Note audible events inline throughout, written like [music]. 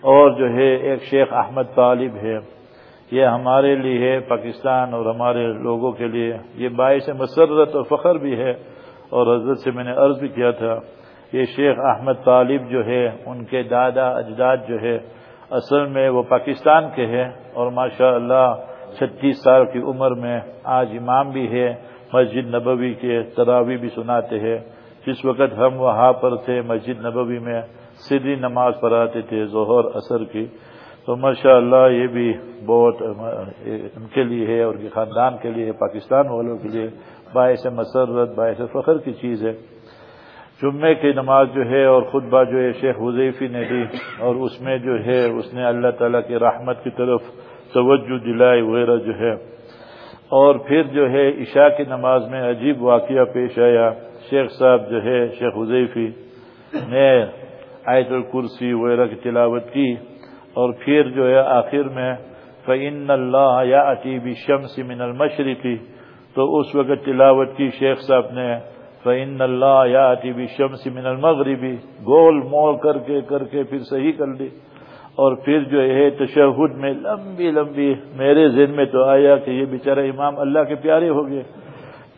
اور جو ہے ایک شیخ احمد طالب ہے، یہ ہمارے لیے پاکستان اور ہمارے لوگوں کے لیے یہ باعث مسرت اور فخر بھی ہے۔ اور حضرت سے میں نے عرض بھی کیا تھا، یہ شیخ احمد طالب جو ہے، ان کے دادا اجداد جو ہے، اصل میں وہ پاکستان کے ہیں۔ اور ماشاء اللہ چھتیس سال کی عمر میں آج امام بھی ہے، مسجد نبوی کے تراوی بھی سناتے ہیں۔ جس وقت ہم وہاں پر تھے مسجد نبوی میں سیدھی نماز پڑھاتے تھے، ظہر اثر کی۔ تو ماشاء اللہ یہ بھی بہت ان کے لیے ہے اور خاندان کے لیے پاکستان والوں کے لیے باعث مسرت، باعث فخر کی چیز ہے۔ جمعے کی نماز جو ہے اور خطبہ جو ہے، شیخ حضیفی نے دی اور اس میں جو ہے، اس نے اللہ تعالیٰ کی رحمت کی طرف توجہ دلائی وغیرہ جو ہے۔ اور پھر جو ہے، عشاء کی نماز میں عجیب واقعہ پیش آیا۔ شیخ صاحب جو ہے، شیخ حضیفی نے آیت الکرسی وغیرہ کی تلاوت کی اور پھر جو ہے آخر میں فعن اللہ یا عطیبی شمس من المشرقی تو اس وقت تلاوت کی شیخ صاحب نے فعن اللہ یا عطیبی شمس من المغربی گول مول کر کے کر کے پھر صحیح کر لی اور پھر جو ہے تشہد میں لمبی لمبی میرے ذہن میں تو آیا کہ یہ بیچارہ امام اللہ کے پیارے ہو گئے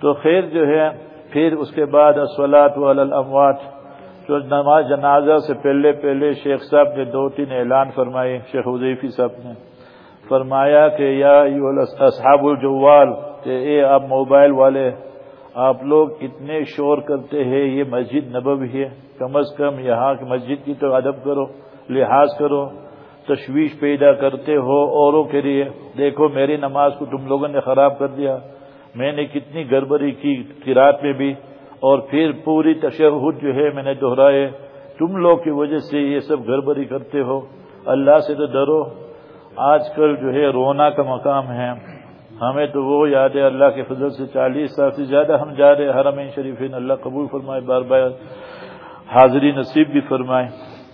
تو خیر جو ہے پھر اس کے بعد اسولات والاموات جو نماز جنازہ سے پہلے پہلے شیخ صاحب نے دو تین اعلان فرمائے، شیخ حضیفی صاحب نے فرمایا کہ یا اصحاب الجوال کہ اے آپ موبائل والے، آپ لوگ اتنے شور کرتے ہیں، یہ مسجد نبوی ہے، کم از کم یہاں کی مسجد کی تو ادب کرو، لحاظ کرو، تشویش پیدا کرتے ہو اوروں کے لیے۔ دیکھو، میری نماز کو تم لوگوں نے خراب کر دیا، میں نے کتنی گڑبڑی کی رات میں بھی۔ اور پھر پوری تشہد جو ہے میں نے دہرائے، تم لوگ کی وجہ سے یہ سب گڑبڑی کرتے ہو۔ اللہ سے تو ڈرو۔ آج کل جو ہے رونا کا مقام ہے۔ ہمیں تو وہ یاد ہے اللہ کے فضل سے چالیس سال سے زیادہ ہم جا رہے حرمین شریفین، اللہ قبول فرمائے، بار بار حاضری نصیب بھی فرمائے۔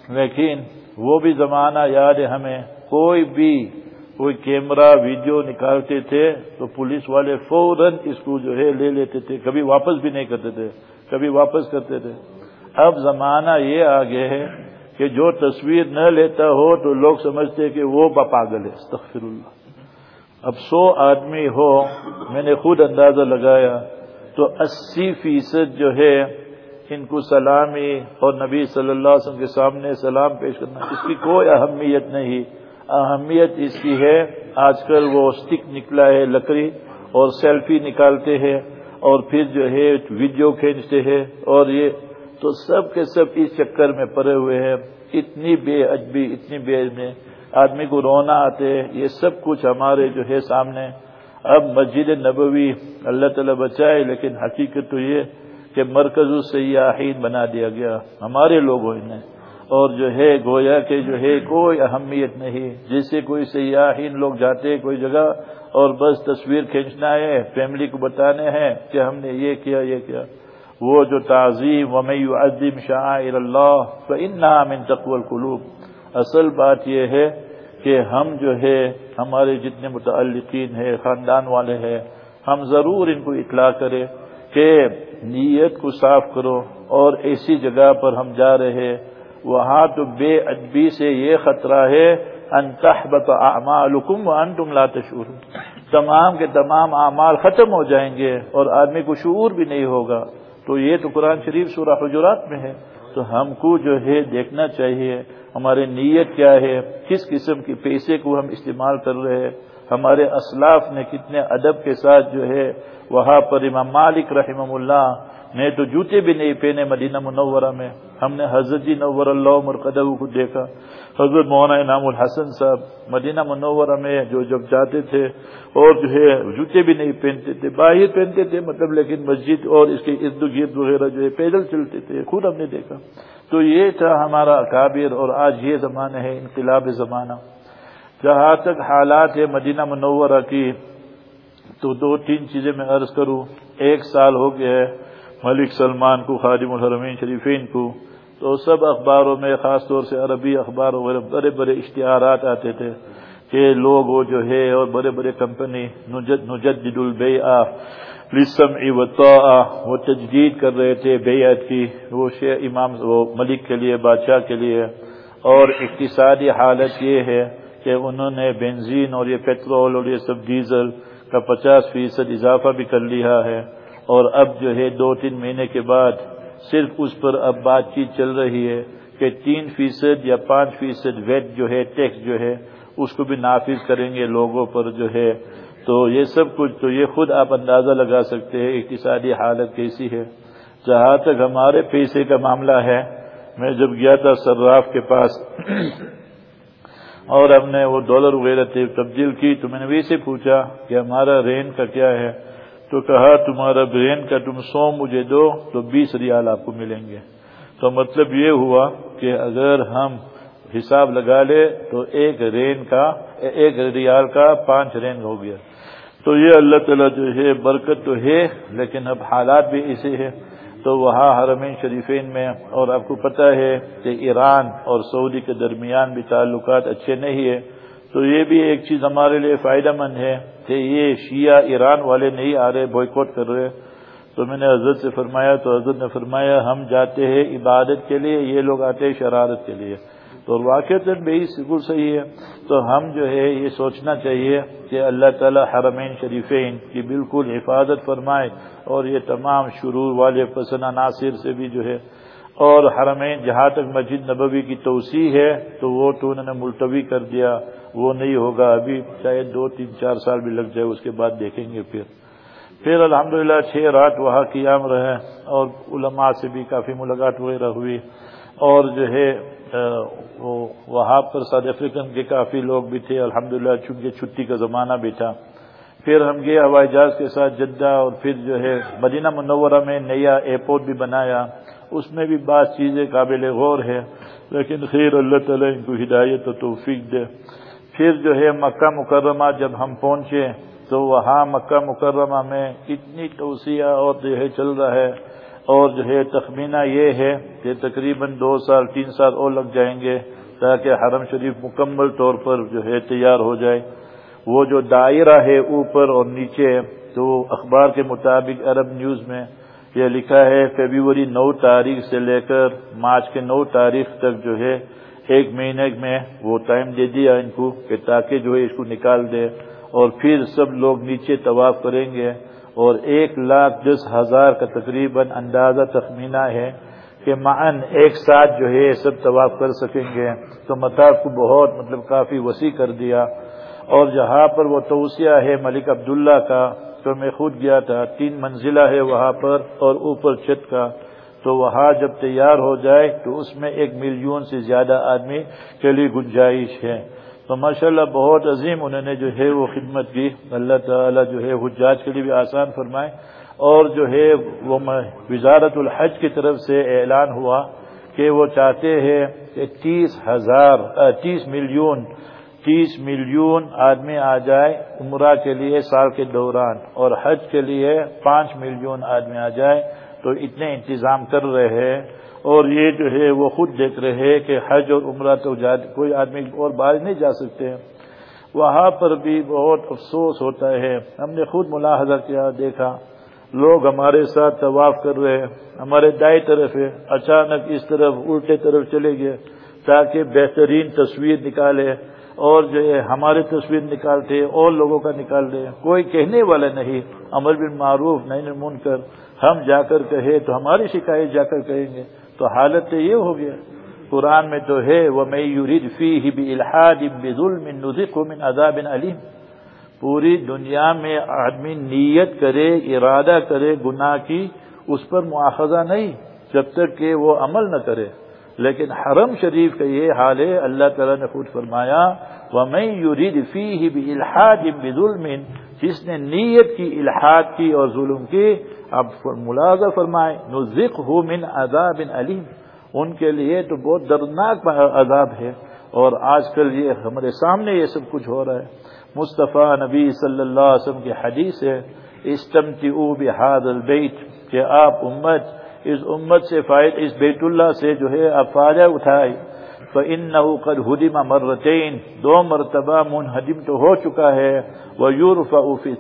لیکن وہ بھی زمانہ یاد ہے ہمیں۔ کوئی بھی کوئی کیمرہ، ویڈیو نکالتے تھے تو پولیس والے فوراً اس کو جو ہے لے لیتے تھے، کبھی واپس بھی نہیں کرتے تھے، کبھی واپس کرتے تھے۔ اب زمانہ یہ آگے ہے کہ جو تصویر نہ لیتا ہو تو لوگ سمجھتے کہ وہ پاگل ہے۔ استغفر اللہ۔ اب سو آدمی ہو، میں نے خود اندازہ لگایا، تو اسی فیصد جو ہے ان کو سلامی اور نبی صلی اللہ علیہ وسلم کے سامنے سلام پیش کرنا، اس کی کوئی اہمیت نہیں۔ اہمیت اس کی ہے۔ آج کل وہ اسٹک نکلا ہے لکڑی اور سیلفی نکالتے ہیں اور پھر جو ہے ویڈیو کھینچتے ہیں اور یہ تو سب کے سب اس چکر میں پڑے ہوئے ہیں۔ اتنی بے ادبی، اتنی بے میں آدمی کو رونا آتے یہ سب کچھ ہمارے جو ہے سامنے۔ اب مسجد نبوی اللہ تعالی بچائے، لیکن حقیقت تو یہ کہ مرکز السیاحین بنا دیا گیا۔ ہمارے لوگوں نے اور جو ہے گویا کہ جو ہے کوئی اہمیت نہیں۔ جیسے کوئی سیاحین لوگ جاتے کوئی جگہ اور بس تصویر کھینچنا ہے، فیملی کو بتانے ہیں کہ ہم نے یہ کیا یہ کیا۔ وہ جو تعظیم ومی عظیم شاعر اللہ تو ان نام ان تقول القلوب۔ اصل بات یہ ہے کہ ہم جو ہے، ہمارے جتنے متعلقین ہیں، خاندان والے ہیں، ہم ضرور ان کو اطلاع کریں کہ نیت کو صاف کرو اور ایسی جگہ پر ہم جا رہے وہاں تو بے ادبی سے یہ خطرہ ہے انتحبت اعمالکم وانتم لا تشعرون۔ تمام کے تمام اعمال ختم ہو جائیں گے اور آدمی کو شعور بھی نہیں ہوگا۔ تو یہ تو قرآن شریف سورہ حجرات میں ہے۔ تو ہم کو جو ہے دیکھنا چاہیے ہمارے نیت کیا ہے؟ کس قسم کے پیسے کو ہم استعمال کر رہے ہیں؟ ہمارے اسلاف نے کتنے ادب کے ساتھ جو ہے، وہاں پر امام مالک رحمہ اللہ نے تو جوتے بھی نہیں پہنے مدینہ منورہ میں۔ ہم نے حضرت جی نور اللہ مرقدہ کو دیکھا۔ حضرت مولانا انعام الحسن صاحب مدینہ منورہ میں جو جب جاتے تھے اور جو ہے جوتے بھی نہیں پہنتے تھے، باہر پہنتے تھے مطلب لیکن مسجد اور اس کے ارد گرد وغیرہ جو ہے پیدل چلتے تھے خود ہم نے دیکھا۔ تو یہ تھا ہمارا اکابر اور آج یہ زمانہ ہے، انقلاب زمانہ۔ جہاں تک حالات ہے مدینہ منورہ کی، تو دو تین چیزیں میں عرض کروں۔ ایک سال ہو گیا ہے ملک سلمان کو، خادم الحرمین شریفین کو۔ تو سب اخباروں میں خاص طور سے عربی اخباروں میں بڑے بڑے اشتہارات آتے تھے کہ لوگ وہ جو ہے اور بڑے بڑے کمپنی، نجد البیع لسمع و وہ تجدید کر رہے تھے بیعت کی۔ وہ شیخ امام، وہ ملک کے لیے، بادشاہ کے لیے۔ اور اقتصادی حالت یہ ہے کہ انہوں نے بنزین اور یہ پیٹرول اور یہ سب ڈیزل کا پچاس فیصد اضافہ بھی کر لیا ہے۔ اور اب جو ہے دو تین مہینے کے بعد صرف اس پر اب بات چیت چل رہی ہے کہ تین فیصد یا پانچ فیصد ویٹ جو ہے ٹیکس جو ہے اس کو بھی نافذ کریں گے لوگوں پر جو ہے۔ تو یہ سب کچھ تو یہ خود آپ اندازہ لگا سکتے ہیں، اقتصادی حالت کیسی ہے۔ جہاں تک ہمارے پیسے کا معاملہ ہے، میں جب گیا تھا سراف کے پاس اور ہم نے وہ ڈالر وغیرہ تبدیل کی تو میں نے ویسے پوچھا کہ ہمارا رین کا کیا ہے۔ تو کہا، تمہارا برین کا تم سو مجھے دو، تو بیس ریال آپ کو ملیں گے. تو مطلب یہ ہوا کہ اگر ہم حساب لگا لے، تو ایک رین کا، ایک ریال کا پانچ رین ہو گیا۔ تو یہ اللہ تعالیٰ جو ہے، برکت تو ہے، لیکن اب حالات بھی ایسے ہیں۔ تو وہاں حرمین شریفین میں، اور آپ کو پتہ ہے کہ ایران اور سعودی کے درمیان بھی تعلقات اچھے نہیں ہیں۔ تو یہ بھی ایک چیز ہمارے لیے فائدہ مند ہے کہ یہ شیعہ ایران والے نہیں آ رہے بوائکوٹ کر رہے۔ تو میں نے حضرت سے فرمایا، تو حضرت نے فرمایا، ہم جاتے ہیں عبادت کے لیے، یہ لوگ آتے ہیں شرارت کے لیے۔ تو واقع بھی بالکل صحیح ہے۔ تو ہم جو ہے، یہ سوچنا چاہیے کہ اللہ تعالی حرمین شریفین کی بالکل حفاظت فرمائے اور یہ تمام شرور والے پسند عناصر سے بھی جو ہے، اور حرمین جہاں تک مسجد نبوی کی توسیع ہے، تو وہ تو انہوں نے ملتوی کر دیا۔ وہ نہیں ہوگا، ابھی شاید دو تین چار سال بھی لگ جائے، اس کے بعد دیکھیں گے پھر۔ پھر الحمدللہ چھ رات وہاں قیام رہے اور علماء سے بھی کافی ملاقات وغیرہ ہوئی اور جو ہے وہاں پر ساؤتھ افریقن کے کافی لوگ بھی تھے۔ الحمدللہ چونکہ چھٹی کا زمانہ بھی تھا۔ پھر ہم گئے ہوائی جہاز کے ساتھ جدہ اور پھر جو ہے، مدینہ منورہ میں نیا ایئرپورٹ بھی بنایا۔ اس میں بھی بعض چیزیں قابل غور ہے لیکن خیر اللہ تعالیٰ ان کو ہدایت و توفیق دے۔ پھر جو ہے مکہ مکرمہ جب ہم پہنچے تو وہاں مکہ مکرمہ میں اتنی توسیع اور جو ہے چل رہا ہے اور جو ہے تخمینہ یہ ہے کہ تقریباً دو سال، تین سال اور لگ جائیں گے تاکہ حرم شریف مکمل طور پر جو ہے تیار ہو جائے۔ وہ جو دائرہ ہے اوپر اور نیچے، تو اخبار کے مطابق عرب نیوز میں یہ لکھا ہے فیبروری نو تاریخ سے لے کر مارچ کے نو تاریخ تک جو ہے ایک مہینے میں وہ ٹائم دے دیا ان کو کہ تاکہ جو ہے اس کو نکال دے اور پھر سب لوگ نیچے طواف کریں گے اور ایک لاکھ دس ہزار کا تقریباً اندازہ تخمینہ ہے کہ معن ایک ساتھ جو ہے سب طواف کر سکیں گے۔ تو مطاف کو بہت مطلب کافی وسیع کر دیا۔ اور جہاں پر وہ توسیہ ہے ملک عبداللہ کا، تو میں خود گیا تھا، تین منزلہ ہے وہاں پر اور اوپر چھت کا۔ تو وہاں جب تیار ہو جائے تو اس میں ایک ملین سے زیادہ آدمی کے لیے گنجائش ہے۔ تو ماشاءاللہ بہت عظیم انہوں نے جو ہے وہ خدمت کی۔ اللہ تعالیٰ جو ہے حجاج کے لیے بھی آسان فرمائے۔ اور جو ہے وہ وزارت الحج کی طرف سے اعلان ہوا کہ وہ چاہتے ہیں کہ تیس ہزار تیس ملین تیس ملین آدمی آ جائے عمرہ کے لیے سال کے دوران اور حج کے لیے پانچ ملین آدمی آ جائے۔ تو اتنے انتظام کر رہے ہیں اور یہ جو ہے وہ خود دیکھ رہے ہیں کہ حج اور عمرہ تو کوئی آدمی اور باہر نہیں جا سکتے وہاں پر بھی بہت افسوس ہوتا ہے۔ ہم نے خود ملاحظہ کیا، دیکھا۔ لوگ ہمارے ساتھ طواف کر رہے ہیں۔ ہمارے دائیں طرف ہے۔ اچانک اس طرف الٹے طرف چلے گئے تاکہ بہترین تصویر نکالے اور جو ہے ہماری تصویر نکالتے اور لوگوں کا نکال دے۔ کوئی کہنے والا نہیں۔ امر بن معروف نہیں من کر ہم جا کر کہے تو ہماری شکایت جا کر کہیں گے۔ تو حالت تو یہ ہو گیا۔ قرآن میں تو ہے وہ میں یورید فی بھی الحاد من عذاب علیم پوری دنیا میں آدمی نیت کرے، ارادہ کرے، گناہ کی، اس پر مواخذہ نہیں، جب تک کہ وہ عمل نہ کرے۔ لیکن حرم شریف کا یہ حال ہے، اللہ تعالیٰ نے خود فرمایا وہ میں یورید فی بھی الحاد ظلم جس نے نیت کی، الحاد کی اور ظلم کی اب ملازہ فرمائے نزق ہو من عذاب علیم ان کے لیے تو بہت دردناک عذاب ہے۔ اور آج کل یہ ہمارے سامنے یہ سب کچھ ہو رہا ہے۔ مصطفیٰ نبی صلی اللہ علیہ وسلم کی حدیث ہے استمتی بحاد البیت، کہ آپ امت، اس امت سے فائد، اس بیت اللہ سے جو ہے، آپ فائدہ اٹھائے۔ تو ان قد ہدم مرتین دو مرتبہ منہدم تو ہو چکا ہے وہ یورف فی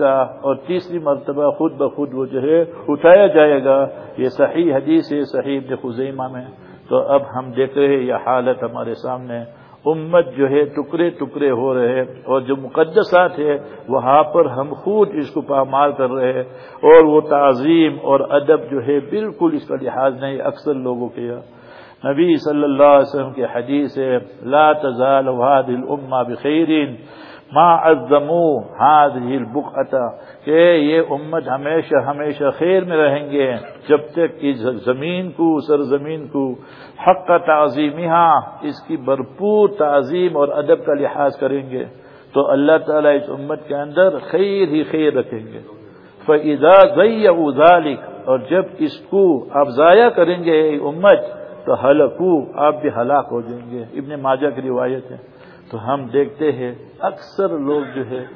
اور تیسری مرتبہ خود بخود وہ جو ہے اٹھایا جائے گا۔ یہ صحیح حدیث ہے، صحیح ابن خزیمہ میں۔ تو اب ہم دیکھ رہے یہ حالت ہمارے سامنے۔ امت جو ہے ٹکڑے ٹکڑے ہو رہے ہیں، اور جو مقدسات ہے وہاں پر ہم خود اس کو پامال کر رہے ہیں۔ اور وہ تعظیم اور ادب جو ہے، بالکل اس کا لحاظ نہیں، اکثر لوگوں کے۔ یہاں نبی صلی اللہ علیہ وسلم کے حدیث ہے، لا تزال الامہ بخیرین ما عظمو هذه البقعه کہ یہ امت ہمیشہ ہمیشہ خیر میں رہیں گے جب تک اس زمین کو، سرزمین کو حق کا تعظیم اس کی بھرپور تعظیم اور ادب کا لحاظ کریں گے، تو اللہ تعالیٰ اس امت کے اندر خیر ہی خیر رکھیں گے۔ فضا ضی اور جب اس کو آپ ضائع کریں گے امت تو ہلکو آپ بھی ہلاک ہو جائیں گے۔ ابن ماجہ کی روایت ہے۔ تو ہم دیکھتے ہیں، اکثر لوگ جو ہے،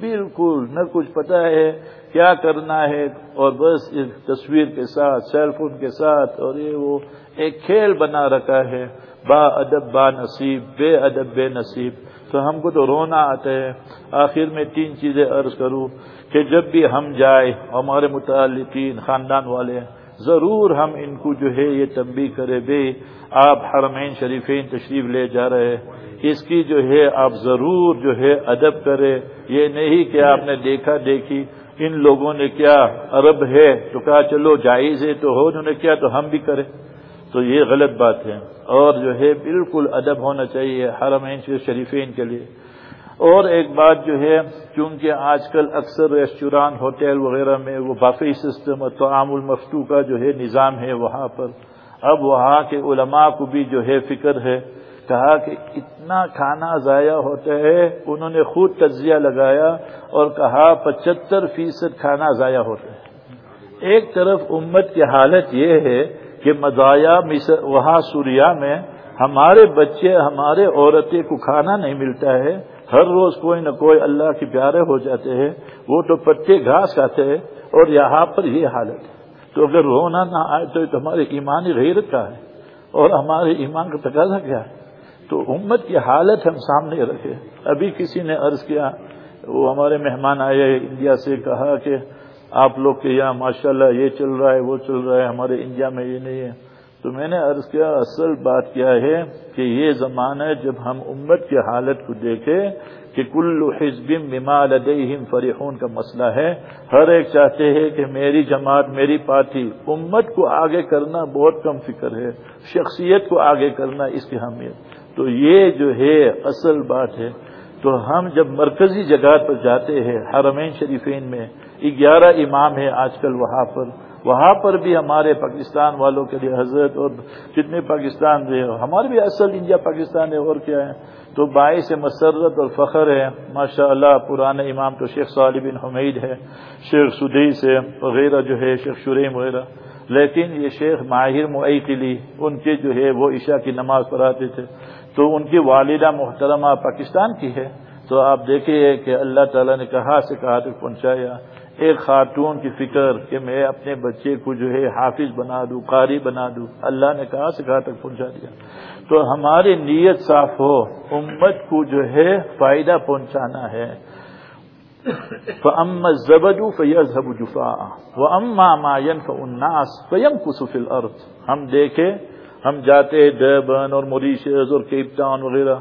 بالکل نہ کچھ پتا ہے کیا کرنا ہے، اور بس ایک تصویر کے ساتھ، سیل فون کے ساتھ، اور یہ وہ ایک کھیل بنا رکھا ہے۔ با ادب، با نصیب، بے ادب، بے نصیب۔ تو ہم کو تو رونا آتا ہے۔ آخر میں تین چیزیں عرض کروں کہ جب بھی ہم جائیں، ہمارے متعلقین، خاندان والے ضرور ہم ان کو جو ہے یہ تنبیہ کرے بے، آپ حرمین شریفین تشریف لے جا رہے اس کی جو ہے آپ ضرور جو ہے ادب کرے۔ یہ نہیں کہ آپ نے دیکھا، دیکھی۔ ان لوگوں نے کیا عرب ہے تو کہا چلو جائز ہے تو ہو، انہوں نے کیا تو ہم بھی کریں۔ تو یہ غلط بات ہے۔ اور جو ہے بالکل ادب ہونا چاہیے حرمین شریفین کے لیے۔ اور ایک بات جو ہے، چونکہ آج کل اکثر ریسٹوران، ہوٹل وغیرہ میں وہ بافی سسٹم اور تعام المفتو کا جو ہے نظام ہے وہاں پر۔ اب وہاں کے علماء کو بھی جو ہے فکر ہے، کہا کہ اتنا کھانا ضائع ہوتا ہے، انہوں نے خود تجزیہ لگایا اور کہا پچہتر فیصد کھانا ضائع ہوتا ہے۔ ایک طرف امت کی حالت یہ ہے کہ مزایا وہاں سوریا میں ہمارے بچے، ہمارے عورتیں کو کھانا نہیں ملتا ہے ہر روز کوئی نہ کوئی اللہ کے پیارے ہو جاتے ہیں، وہ تو پتے گھاس کھاتے ہیں اور یہاں پر یہ حالت ہے۔ تو اگر رونا نہ آئے تو ہمارے ایمانی غیرت کا ہے۔ اور ہمارے ایمان کا تقاضا کیا ہے؟ تو امت کی حالت ہم سامنے رکھے۔ ابھی کسی نے عرض کیا، وہ ہمارے مہمان آئے انڈیا سے، کہا کہ آپ لوگ کے یہاں ماشاءاللہ یہ چل رہا ہے، وہ چل رہا ہے، ہمارے انڈیا میں یہ نہیں ہے۔ تو میں نے عرض کیا، اصل بات کیا ہے کہ یہ زمانہ جب ہم امت کی حالت کو دیکھیں کہ کل حزب بما لدیہم فریحون کا مسئلہ ہے۔ ہر ایک چاہتے ہیں کہ میری جماعت، میری پارٹی امت کو آگے کرنا بہت کم فکر ہے، شخصیت کو آگے کرنا اس کی اہمیت۔ تو یہ جو ہے اصل بات ہے۔ تو ہم جب مرکزی جگہ پر جاتے ہیں، حرمین شریفین میں، گیارہ امام ہے آج کل وہاں پر۔ وہاں پر بھی ہمارے پاکستان والوں کے لیے حضرت اور جتنے پاکستان رہے ہمارے بھی اصل انڈیا پاکستان ہے اور کیا ہے؟ تو باعث مسرت اور فخر ہے۔ ماشاء اللہ پرانے امام تو شیخ صالح بن حمید ہے، شیخ سدی سے وغیرہ جو ہے، شیخ شریم وغیرہ۔ لیکن یہ شیخ ماہر معیقلی، ان کے جو ہے وہ عشاء کی نماز پڑھاتے تھے۔ تو ان کی والدہ محترمہ پاکستان کی ہے۔ تو آپ دیکھیے کہ اللہ تعالیٰ نے کہاں سے کہاں تک پہنچایا۔ ایک خاتون کی فکر کہ میں اپنے بچے کو جو ہے حافظ بنا دوں، قاری بنا دوں۔ اللہ نے کہاں سے کہاں تک پہنچا دیا۔ تو ہماری نیت صاف ہو، امت کو جو ہے فائدہ پہنچانا ہے۔ فَأَمَّا الزَّبَدُ فَيَذْهَبُ جُفَاءً۔ وَأَمَّا مَا يَنْفَعُ النَّاسِ فَيَمْكُسُ فِي الْأَرْضِ۔ ہم دیکھیں، ہم جاتے ڈربن اور موریشز اور کیپ ٹاؤن وغیرہ۔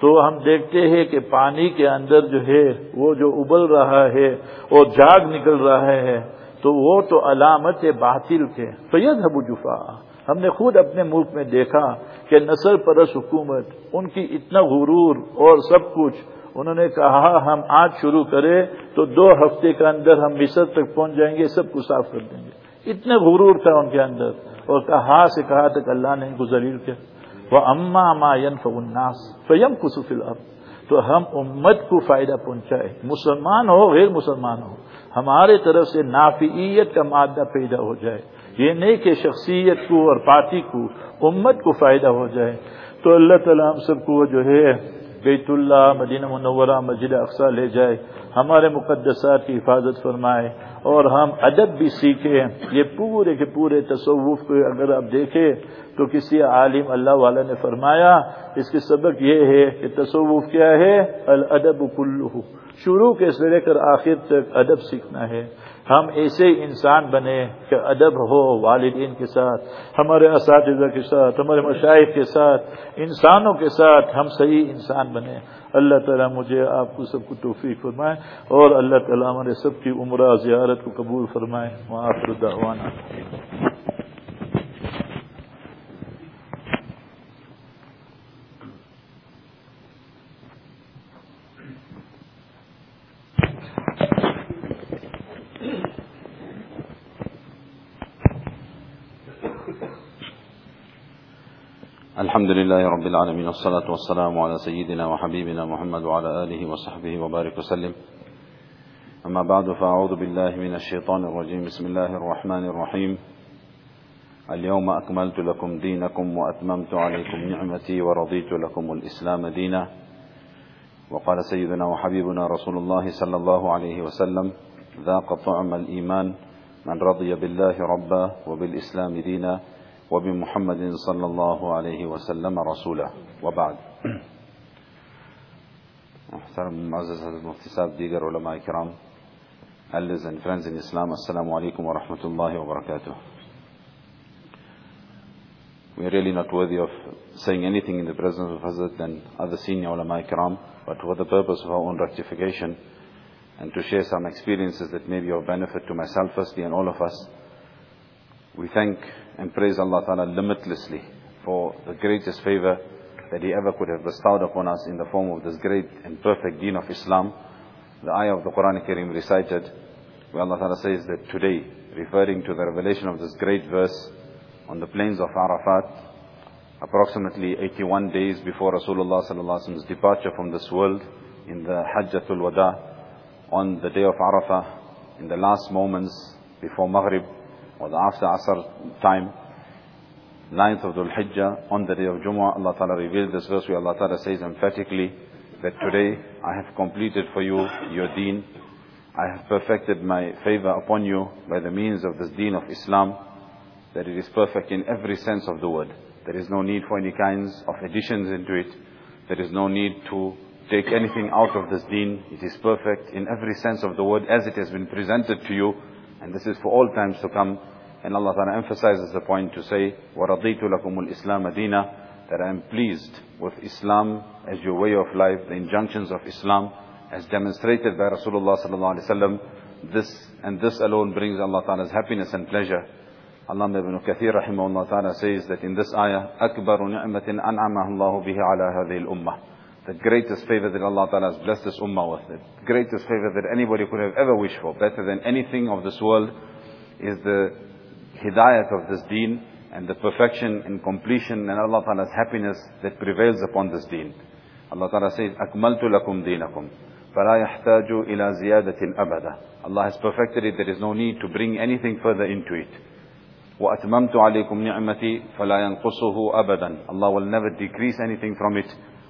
تو ہم دیکھتے ہیں کہ پانی کے اندر جو ہے وہ جو ابل رہا ہے اور جاگ نکل رہا ہے، تو وہ تو علامت باطل کے۔ فیض ابو جفا ہم نے خود اپنے ملک میں دیکھا کہ نسل پرس حکومت، ان کی اتنا غرور اور سب کچھ، انہوں نے کہا، ہم آج شروع کریں تو دو ہفتے کے اندر ہم مصر تک پہنچ جائیں گے، سب کو صاف کر دیں گے۔ اتنے غرور تھا ان کے اندر۔ اور کہا سے کہا تک اللہ نے گزریل کے وہ اما اما الناس فیم کسف الب تو ہم امت کو فائدہ پہنچائے۔ مسلمان ہو، غیر مسلمان ہو۔ ہمارے طرف سے نافیت کا مادہ پیدا ہو جائے۔ یہ نہیں کہ شخصیت کو اور پارٹی کو، امت کو فائدہ ہو جائے۔ تو اللہ تعالیٰ ہم سب کو جو ہے بیت اللہ، مدینہ منورہ، مسجد اقسا لے جائے۔ ہمارے مقدسات کی حفاظت فرمائے۔ اور ہم ادب بھی سیکھیں یہ پورے کے پورے تصوف کو اگر آپ دیکھیں تو کسی عالم اللہ والا نے فرمایا، اس کے سبق یہ ہے کہ تصوف کیا ہے؟ الادب کلو شروع کے سے لے کر آخر تک ادب سیکھنا ہے۔ ہم ایسے انسان بنے کہ ادب ہو والدین کے ساتھ، ہمارے اساتذہ کے ساتھ، ہمارے مشاہد کے ساتھ، انسانوں کے ساتھ ہم صحیح انسان بنے۔ اللہ تعالیٰ مجھے، آپ کو سب کو توفیق فرمائے اور اللہ تعالیٰ ہمارے سب کی عمرہ زیارت کو قبول فرمائے۔ وہاں دعوانا الحمد لله رب العالمين والصلاة والسلام على سيدنا وحبيبنا محمد وعلى آله وصحبه وبارك وسلم. أما بعد فأعوذ بالله من الشيطان الرجيم. بسم الله الرحمن الرحيم. اليوم أكملت لكم دينكم وأتممت عليكم نعمتي ورضيت لكم الإسلام دينا. وقال سيدنا وحبيبنا رسول الله صلى الله عليه وسلم ذاق طعم الإيمان من رضي بالله ربا وبالإسلام دينا وبمحمد صلى الله عليه وسلم رسوله وبعد محترم معزز مفتی صاحب دیگر علماء کرام elders and assalamu alaikum wa rahmatullahi wa barakatuh we are really not worthy of saying anything in the presence of Hazrat and other senior ulama kiram, but for the purpose of our own rectification and to share some experiences that may be of benefit to myself firstly and all of us. We thank and praise Allah Ta'ala limitlessly for the greatest favor that He ever could have bestowed upon us in the form of this great and perfect deen of Islam. The ayah of the Quran Kareem recited, where Allah Ta'ala says that today, referring to the revelation of this great verse on the plains of Arafat, approximately 81 days before Rasulullah Sallallahu departure from this world in the Hajjatul Wada, on the day of Arafah, in the last moments before Maghrib, or the after Asr time, 9th of Dhul Hijjah, on the day of Jumu'ah, Allah Ta'ala revealed this verse where Allah Ta'ala says emphatically that today I have completed for you your deen. I have perfected my favor upon you by the means of this deen of Islam, that it is perfect in every sense of the word. There is no need for any kinds of additions into it. There is no need to take anything out of this deen. It is perfect in every sense of the word as it has been presented to you. And this is for all times to come. And Allah Ta'ala emphasizes the point to say, وَرَضِيتُ لَكُمُ الْإِسْلَامَ دِينًا That I am pleased with Islam as your way of life, the injunctions of Islam, as demonstrated by Rasulullah Sallallahu Alaihi Wasallam. This and this alone brings Allah Ta'ala's happiness and pleasure. Allah ibn Kathir rahimahullah ta'ala says that in this ayah, أَكْبَرُ نِعْمَةٍ أَنْعَمَهُ اللَّهُ بِهِ عَلَى هَذِهِ الْأُمَّةِ the greatest favor that Allah Ta'ala has blessed this ummah with, the greatest favor that anybody could have ever wished for, better than anything of this world, is the hidayat of this deen and the perfection and completion and Allah Ta'ala's happiness that prevails upon this deen. Allah Ta'ala says, أَكْمَلْتُ لَكُمْ دِينَكُمْ فَلَا يَحْتَاجُ إِلَى زِيَادَةٍ أَبَدًا Allah has perfected it, there is no need to bring anything further into it. وَأَتْمَمْتُ عَلَيْكُمْ نِعْمَتِي فَلَا يَنْقُصُهُ أَبَدًا Allah will never decrease anything from it.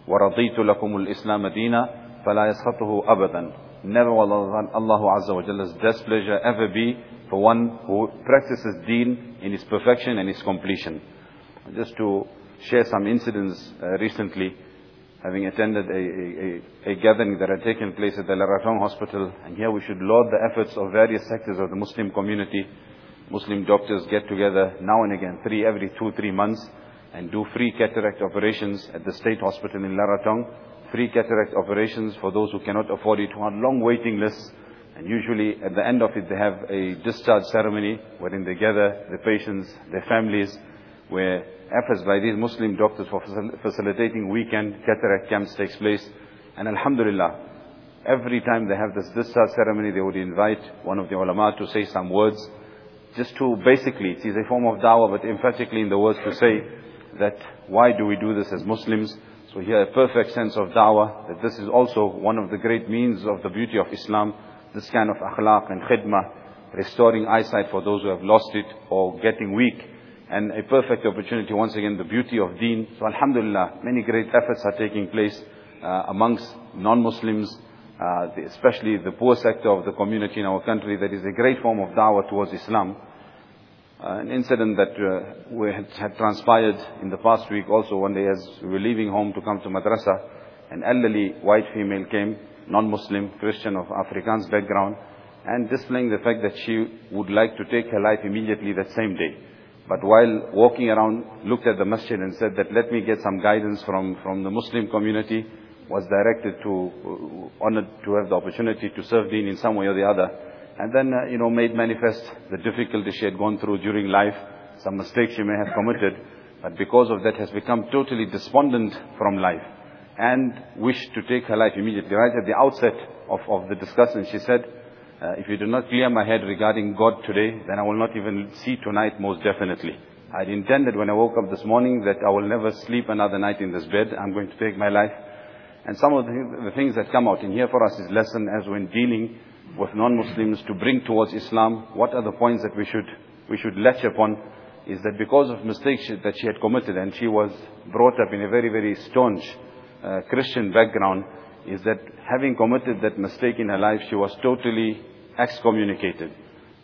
وَرَضِيتُ لَكُمُ الْإِسْلَامَ دِينًا فَلَا يَسْخَطُهُ أَبَدًا Never will Allah Azza wa Jalla's displeasure ever be for one who practices deen in its perfection and its completion. Just to share some incidents uh, recently, having attended a, a, a, gathering that had taken place at the Laratong Hospital, and here we should laud the efforts of various sectors of the Muslim community. Muslim doctors get together now and again, three every two, three months, and do free cataract operations at the state hospital in Laratong. Free cataract operations for those who cannot afford it, who are long waiting lists. And usually at the end of it, they have a discharge ceremony wherein they gather the patients, their families, where efforts by these Muslim doctors for facilitating weekend cataract camps takes place. And Alhamdulillah, every time they have this discharge ceremony, they would invite one of the ulama to say some words, just to basically, it is a form of da'wah, but emphatically in the words to say that why do we do this as Muslims? So here a perfect sense of da'wah, that this is also one of the great means of the beauty of Islam, this kind of akhlaq and khidmah, restoring eyesight for those who have lost it or getting weak. And a perfect opportunity, once again, the beauty of deen. So alhamdulillah, many great efforts are taking place uh, amongst non-Muslims, uh, especially the poor sector of the community in our country. That is a great form of da'wah towards Islam. Uh, an incident that uh, had, had, transpired in the past week also one day as we were leaving home to come to madrasa, an elderly white female came, non-Muslim, Christian of Afrikaans background, and displaying the fact that she would like to take her life immediately that same day. But while walking around, looked at the masjid and said that let me get some guidance from, from the Muslim community, was directed to, uh, honored to have the opportunity to serve deen in some way or the other. And then, uh, you know, made manifest the difficulty she had gone through during life, some mistakes she may have committed, but because of that has become totally despondent from life and wished to take her life immediately. Right at the outset of, of the discussion, she said, uh, if you do not clear my head regarding God today, then I will not even see tonight most definitely. I had intended when I woke up this morning that I will never sleep another night in this bed. I'm going to take my life. And some of the, the things that come out in here for us is lesson as when dealing with non-Muslims to bring towards Islam, what are the points that we should, we should latch upon, is that because of mistakes that she had committed and she was brought up in a very, very staunch uh, Christian background, is that having committed that mistake in her life, she was totally excommunicated.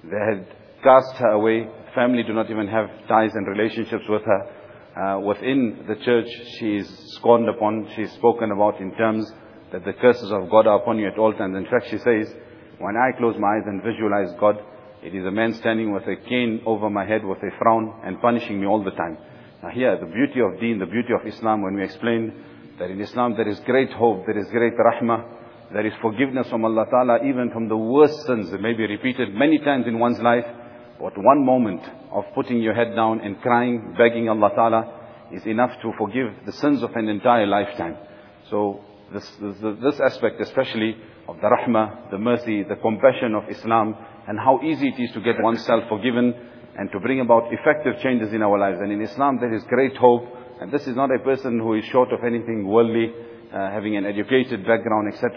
They had cast her away. Family do not even have ties and relationships with her. Uh, within the church, she is scorned upon. She is spoken about in terms that the curses of God are upon you at all times. In fact, she says, when I close my eyes and visualize God, it is a man standing with a cane over my head with a frown and punishing me all the time. Now here, the beauty of deen, the beauty of Islam, when we explain that in Islam there is great hope, there is great rahmah, there is forgiveness from Allah Ta'ala even from the worst sins that may be repeated many times in one's life. But one moment of putting your head down and crying, begging Allah Ta'ala is enough to forgive the sins of an entire lifetime. So this, this, this aspect especially of the rahmah, the mercy, the compassion of Islam and how easy it is to get oneself forgiven and to bring about effective changes in our lives. And in Islam there is great hope and this is not a person who is short of anything worldly uh, having an educated background, etc.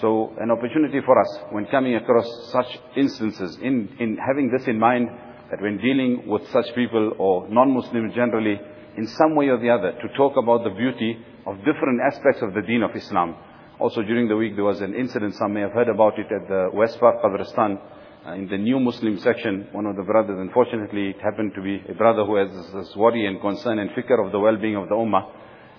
So an opportunity for us when coming across such instances, in, in having this in mind, that when dealing with such people or non-Muslims generally, in some way or the other, to talk about the beauty of different aspects of the deen of Islam. Also during the week there was an incident, some may have heard about it at the West Park Qabristan, in the new Muslim section, one of the brothers, unfortunately it happened to be a brother who has this, worry and concern and fikr of the well-being of the ummah.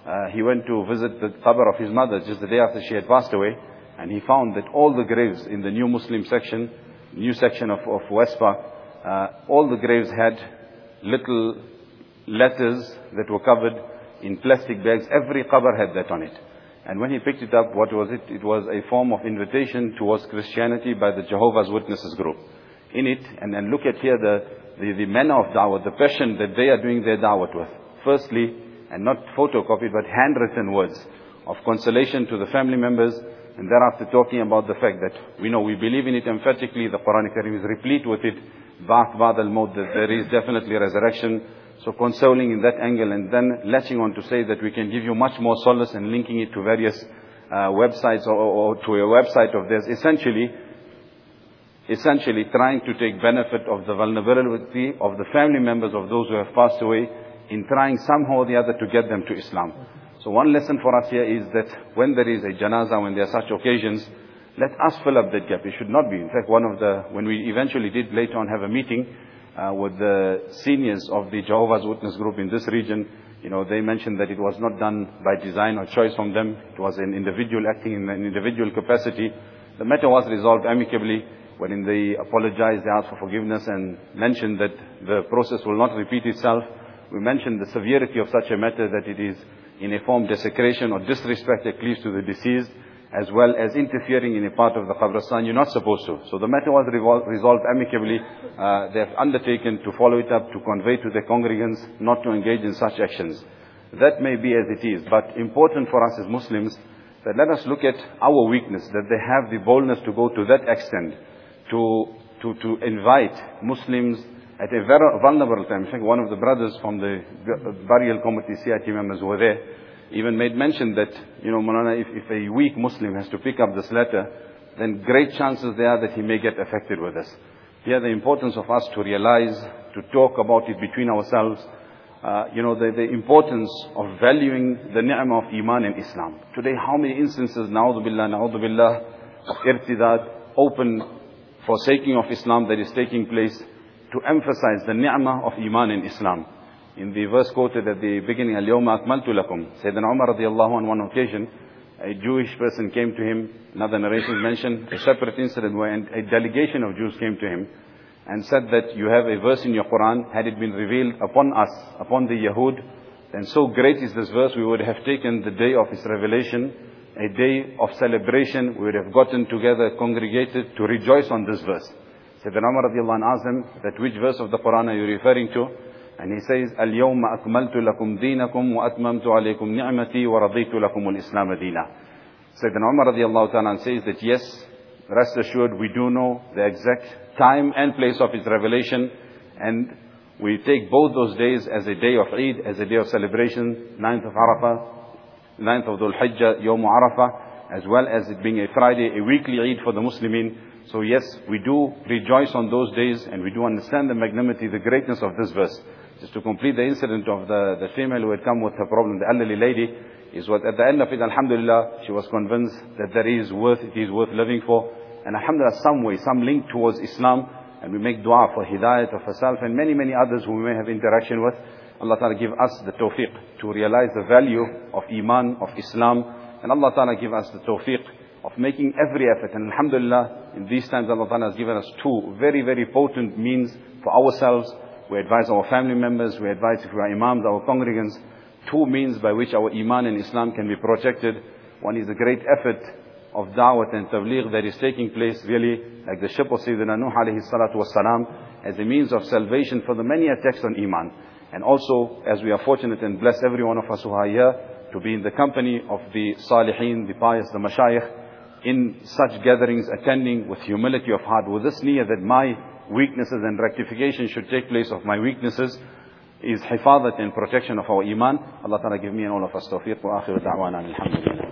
Uh, he went to visit the qabr of his mother just the day after she had passed away, and he found that all the graves in the new Muslim section, new section of, of West Park, uh, all the graves had little letters that were covered in plastic bags. Every qabr had that on it. And when he picked it up, what was it? It was a form of invitation towards Christianity by the Jehovah's Witnesses group. In it, and then look at here the, the, the manner of da'wah, the passion that they are doing their da'wah with. Firstly, and not photocopied, but handwritten words of consolation to the family members, and thereafter talking about the fact that we know we believe in it emphatically, the Quran Karim is replete with it, ba'ath ba'd al-maut, that there is definitely resurrection, so consoling in that angle, and then latching on to say that we can give you much more solace and linking it to various uh, websites or, or to a website of theirs, essentially, essentially trying to take benefit of the vulnerability of the family members of those who have passed away, in trying somehow or the other to get them to Islam. So one lesson for us here is that when there is a janazah, when there are such occasions, let us fill up that gap. It should not be. In fact, one of the, when we eventually did later on have a meeting uh, with the seniors of the Jehovah's Witness group in this region, you know, they mentioned that it was not done by design or choice from them. It was an individual acting in an individual capacity. The matter was resolved amicably. When they apologized, they asked for forgiveness and mentioned that the process will not repeat itself. We mentioned the severity of such a matter that it is in a form desecration or disrespect that cleaves to the deceased as well as interfering in a part of the Qabristan you're not supposed to. So the matter was resolved amicably. Uh, they have undertaken to follow it up, to convey to the congregants not to engage in such actions. That may be as it is, but important for us as Muslims that let us look at our weakness, that they have the boldness to go to that extent, to, to, to invite Muslims at a very vulnerable time. I think one of the brothers from the burial committee, CIT members were there, even made mention that, you know, Mulana, if, if a weak Muslim has to pick up this letter, then great chances there are that he may get affected with this. Here the importance of us to realize, to talk about it between ourselves, uh, you know, the, the importance of valuing the ni'mah of Iman in Islam. Today, how many instances, na'udhu billah, na'udhu billah, of irtidad, open forsaking of Islam that is taking place, to emphasize the ni'mah of Iman in Islam. In the verse quoted at the beginning, Al-Yawma Akmaltu Lakum, Sayyidina Umar radiallahu on one occasion, a Jewish person came to him. Another narration mentioned a separate incident where a delegation of Jews came to him and said that you have a verse in your Quran, had it been revealed upon us, upon the Yahud, then so great is this verse, we would have taken the day of its revelation, a day of celebration, we would have gotten together, congregated to rejoice on this verse. Sayyidina Umar radiallahu anh asked him that which verse of the Quran are you referring to? And he says, اليوم أكملت لكم دينكم وأتممت عليكم نعمتي ورضيت لكم الإسلام دينا. Sayyidina Umar radiallahu ta'ala says that yes, rest assured we do know the exact time and place of its revelation and we take both those days as a day of Eid, as a day of celebration, 9th of Arafah, 9th of Dhul Hijjah, Yawm Arafah, as well as it being a Friday, a weekly Eid for the Muslimin. So yes, we do rejoice on those days and we do understand the magnanimity, the greatness of this verse. Just to complete the incident of the, the female who had come with her problem, the elderly lady, is what at the end of it, alhamdulillah, she was convinced that there is worth, it is worth living for. And alhamdulillah, some way, some link towards Islam. And we make dua for hidayat of herself and many, many others who we may have interaction with. Allah Ta'ala give us the tawfiq to realize the value of Iman, of Islam. And Allah Ta'ala give us the tawfiq of making every effort. And Alhamdulillah, in these times Allah Ta'ala has given us two very, very potent means for ourselves. We advise our family members, we advise if we are imams, our congregants, two means by which our Iman and Islam can be protected. One is the great effort of da'wat and tabligh that is taking place really like the ship of Sayyidina Nuh alayhi salatu wasalam as a means of salvation for the many attacks on Iman. And also, as we are fortunate and blessed every one of us who are here to be in the company of the salihin, the pious, the mashayikh, in such gatherings, attending with humility of heart, with this niyyah that my weaknesses and rectification should take place of my weaknesses, is hifadat and protection of our iman. Allah Ta'ala give me and all of us tawfiq wa akhiru da'wana alhamdulillah.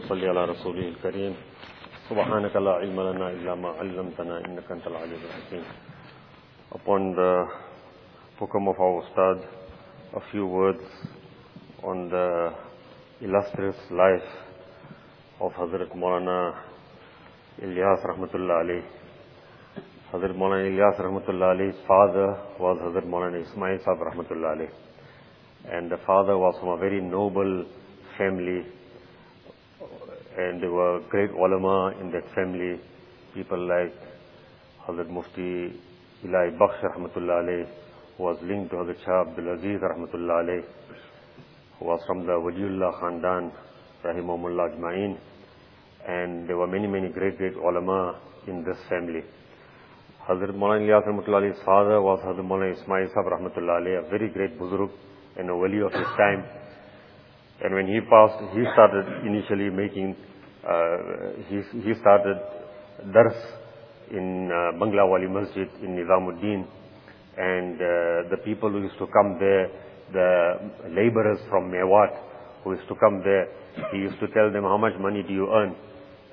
نحمده ونصلي على رسوله سبحانك لا علم لنا إلا ما علمتنا إنك أنت العليم الحكيم Upon the hukam of our Ustad, a few words on the illustrious life of Hazrat Maulana Ilyas Rahmatullah Ali. Hazrat Maulana Ilyas Rahmatullah Ali's father was Hazrat Maulana Ismail Sahib Rahmatullah Ali. And the father was from a very noble family and there were great ulama in that family, people like Hazrat Mufti Ilahi Bakhsh Rahmatullah alayh, who was linked to Hazrat Shah Abdul Aziz Rahmatullah alayh, who was from the Waliullah Khandan, Rahimahumullah Ajma'in, and there were many, many great, great ulama in this family. Hazrat Maulana Ilyas Rahmatullah alayh's father was Hazrat Maulana Ismail Sahib Rahmatullah alayh, a very great buzurg and a wali of his time. And when he passed, he started initially making, uh, he, he started dars in uh, Bangla Wali Masjid in Nizamuddin. And uh, the people who used to come there, the laborers from Mewat who used to come there, he used to tell them, how much money do you earn?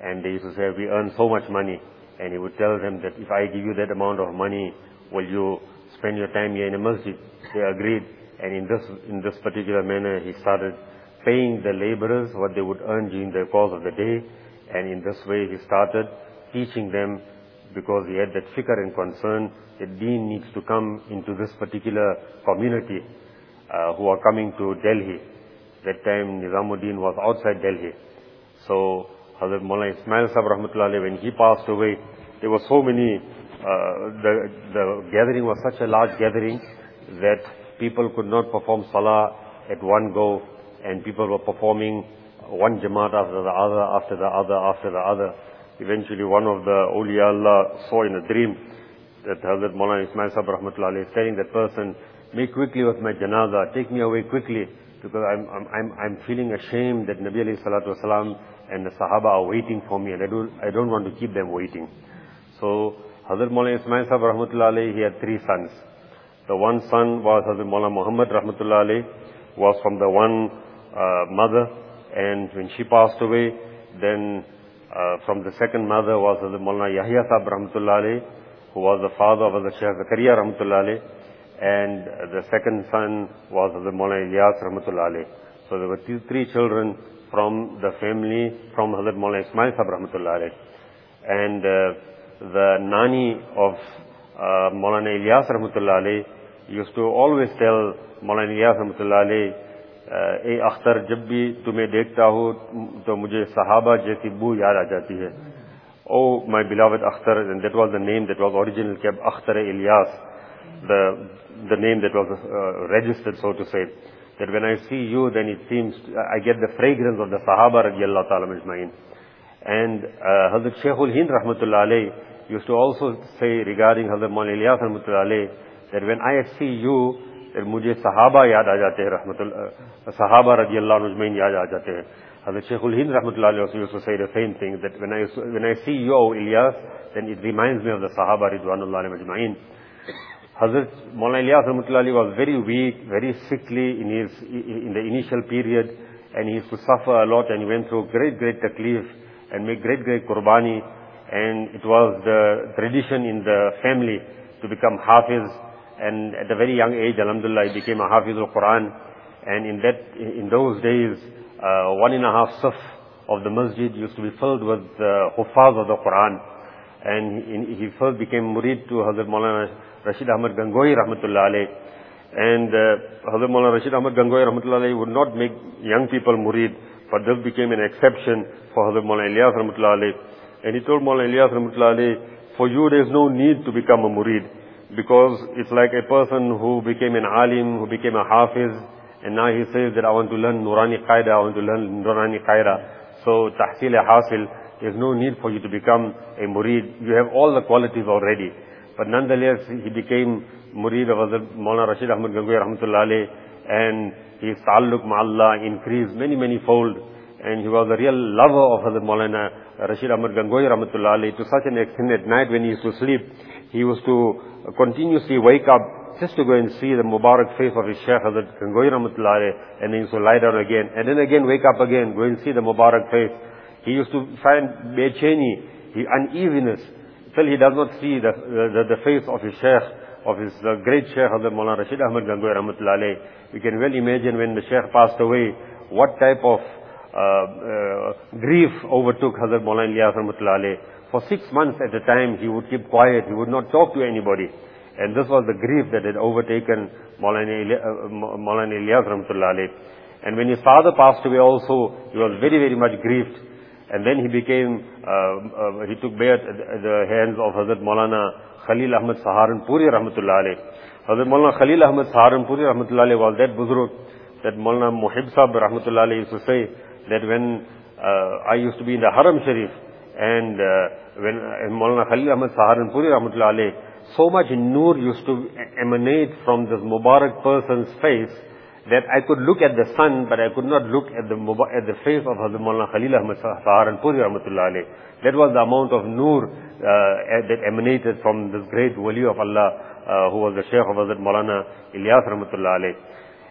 And they used to say, we earn so much money. And he would tell them that if I give you that amount of money, will you spend your time here in a masjid? They agreed. And in this, in this particular manner, he started paying the laborers what they would earn during the course of the day. And in this way, he started teaching them because he had that fikr and concern that deen needs to come into this particular community uh, who are coming to Delhi. That time Nizamuddin was outside Delhi. So Hazrat Mullah Ismail Sahib Rahmatullah when he passed away, there were so many, uh, the, the gathering was such a large gathering that people could not perform salah at one go and people were performing one jamaat after the other, after the other, after the other. Eventually one of the awliya Allah saw in a dream that Hazrat Maulana Ismail Sahib Rahmatullah is telling that person, make quickly with my janaza, take me away quickly because I'm, I'm, I'm, feeling ashamed that Nabi alayhi salatu wasalam and the Sahaba are waiting for me and I don't, I don't want to keep them waiting. So Hazrat Maulana Ismail Sahib Rahmatullah he had three sons. The one son was Hazrat Maulana Muhammad Rahmatullah alayhi, was from the one mother and when she passed away, then Uh, from the second mother was the Maulana Yahya Sahib Rahmatullah who was the father of the Shaykh Zakaria Rahmatullah and the second son was the Maulana Ilyas Rahmatullah. So there were two, three children from the family from Hazrat Maulana Ismail Sahib Rahmatullah. And uh, the nani of uh, Maulana Ilyas Rahmatullah used to always tell Maulana Ilyas Rahmatullah اے اختر، جب بھی تمہیں دیکھتا ہوں تو مجھے صحابہ جیسی بو یاد آ جاتی ہے۔ Oh my بلاوت Akhtar that was the name that was original cab Akhtar Ilyas the the name that was registered so to see that when I see you then it seems I get the fragrance of the صحابہ رضی اللہ تعالیٰ مجمعین and uh, حضرت شیخ الہند رحمۃ اللہ علیہ used to also see regarding حضرت مول الیاس رحمۃ اللہ علیہ that when I see you مجھے صحابہ یاد آ جاتے ہیں رحمۃ اللہ، صحابہ رضی اللہ نجمین یاد آ جاتے ہیں۔ حضرت شیخ الہند رحمۃ اللہ علیہ same thing that when I see you Ilyas then it reminds me of the صحابہ رضوان اللہ علیہ مجمعین حضرت مولانا الیاس رحمۃ اللہ علیہ was very weak very sickly in the initial period and he to suffer a lot and went through great great تکلیف اینڈ میک گریٹ گریٹ قربانی and it was the tradition in the family to become حافظ and at a very young age, alhamdulillah, he became a Hafiz al-Quran. And in that, in those days, uh, one and a half saf of the masjid used to be filled with uh, Hufaz of the Quran. And he, he first became murid to Hazrat Maulana Rashid Ahmad Gangoi rahmatullah alayh. And uh, Hazrat Maulana Rashid Ahmad Gangoi rahmatullah alayh would not make young people murid, but this became an exception for Hazrat Maulana Ilyas rahmatullah alayh. And he told Maulana Ilyas rahmatullah alayh, for you there is no need to become a murid because it's like a person who became an alim, who became a hafiz, and now he says that I want to learn Nurani Qaida, I want to learn Nurani Qaida. So, tahsil hasil, there's no need for you to become a murid. You have all the qualities already. But nonetheless, he became murid of Maulana Rashid Ahmad Gangui rahmatullah and his ta'alluq ma'allah increased many, many fold. And he was a real lover of Hazrat Mawlana Rashid Ahmad Gangoi rahmatullah alayh, to such an extent at night when he used to sleep, he used to continuously wake up just to go and see the Mubarak face of his Shaykh Hazrat Rahmatullah and then he used to lie down again and then again wake up again, go and see the Mubarak face. He used to find becheni, he, uneasiness, till he does not see the, the, the face of his Shaykh, of his uh, great Shaykh Hazrat Maulana Rashid Ahmad Gangoyi Rahmatullah We can well imagine when the Shaykh passed away, what type of uh, uh, grief overtook Hazrat Maulana Ilyas Rahmatullah for six months at a time, he would keep quiet. He would not talk to anybody. And this was the grief that had overtaken Maulana uh, Ilyas Rahmatullah And when his father passed away also, he was very, very much grieved. And then he became, uh, uh, he took bayat at the hands of Hazrat Maulana Khalil Ahmad Saharanpuri Rahmatullah alayh. Hazrat Maulana Khalil Ahmad Saharanpuri Rahmatullah was that buzruk that Maulana Muhib Sahib Rahmatullah used to say that when uh, I used to be in the Haram Sharif, and uh, when uh, Maulana Khalil Ahmad Saharanpuri Rahmatullah alayh, so much nur used to emanate from this Mubarak person's face that I could look at the sun, but I could not look at the at the face of Hazrat Maulana Khalil Ahmad Saharanpuri Rahmatullah alayh. That was the amount of nur uh, that emanated from this great wali of Allah, uh, who was the Shaykh of Hazrat Maulana Ilyas Rahmatullah alayh.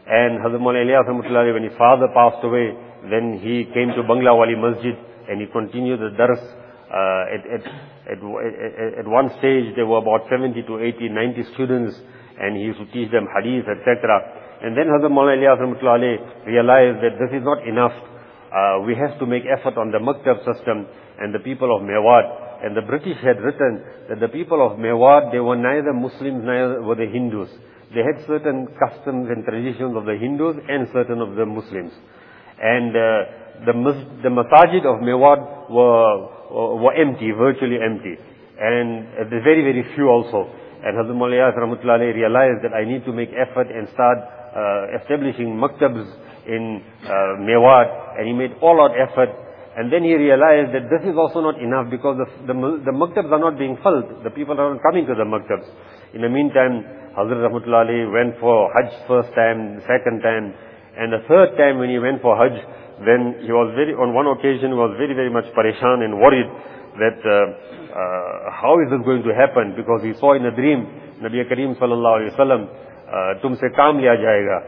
And Hazrat Maulana Ilyas Rahmatullah alayh, when his father passed away, then he came to Bangla Wali Masjid, and he continued the dars. Uh, at, at, at, at, one stage, there were about 70 to 80, 90 students, and he used to teach them hadith, etc. And then Hazrat Maulana Ilyas realized that this is not enough. Uh, we have to make effort on the maktab system and the people of Mewad. And the British had written that the people of Mewad, they were neither Muslims, neither were they Hindus. They had certain customs and traditions of the Hindus and certain of the Muslims. And uh, the, the masajid of Mewad were, were empty, virtually empty. And there's very, very few also. And Hazrat Mawliyas Rahmatullahi realized that I need to make effort and start uh, establishing maktabs in uh, Mewad. And he made all out effort. And then he realized that this is also not enough because the, the, the maktabs are not being filled. The people are not coming to the maktabs. In the meantime, Hazrat Rahmatullahi went for Hajj first time, second time. And the third time when he went for Hajj, then he was very, on one occasion, he was very, very much parishan and worried that uh, uh, how is this going to happen? Because he saw in a dream, Nabi Kareem sallallahu alayhi wa sallam, uh, tumse kaam liya jayega.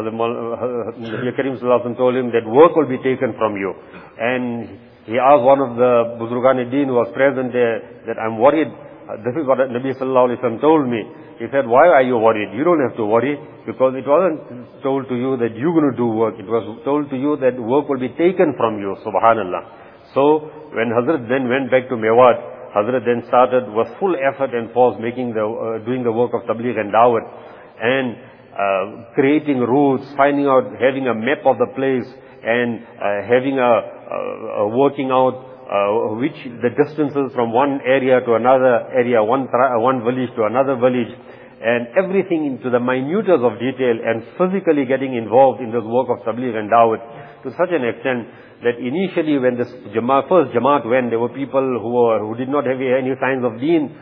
Nabi Kareem sallallahu alayhi wa told him that work will be taken from you. And He asked one of the Buzurgan Deen who was present there that I'm worried. Uh, This is what Nabi Sallallahu Alaihi told me. He said, why are you worried? You don't have to worry because it wasn't told to you that you're going to do work. It was told to you that work will be taken from you. Subhanallah. So when Hazrat then went back to Mewat, Hazrat then started with full effort and force making the, uh, doing the work of Tabligh and Dawat and uh, creating routes, finding out, having a map of the place and uh, having a, a, a working out uh, which the distances from one area to another area, one, one village to another village, and everything into the minutiae of detail and physically getting involved in this work of tabligh and dawat to such an extent that initially when this Jamaat, first Jamaat went, there were people who, were, who did not have any signs of deen,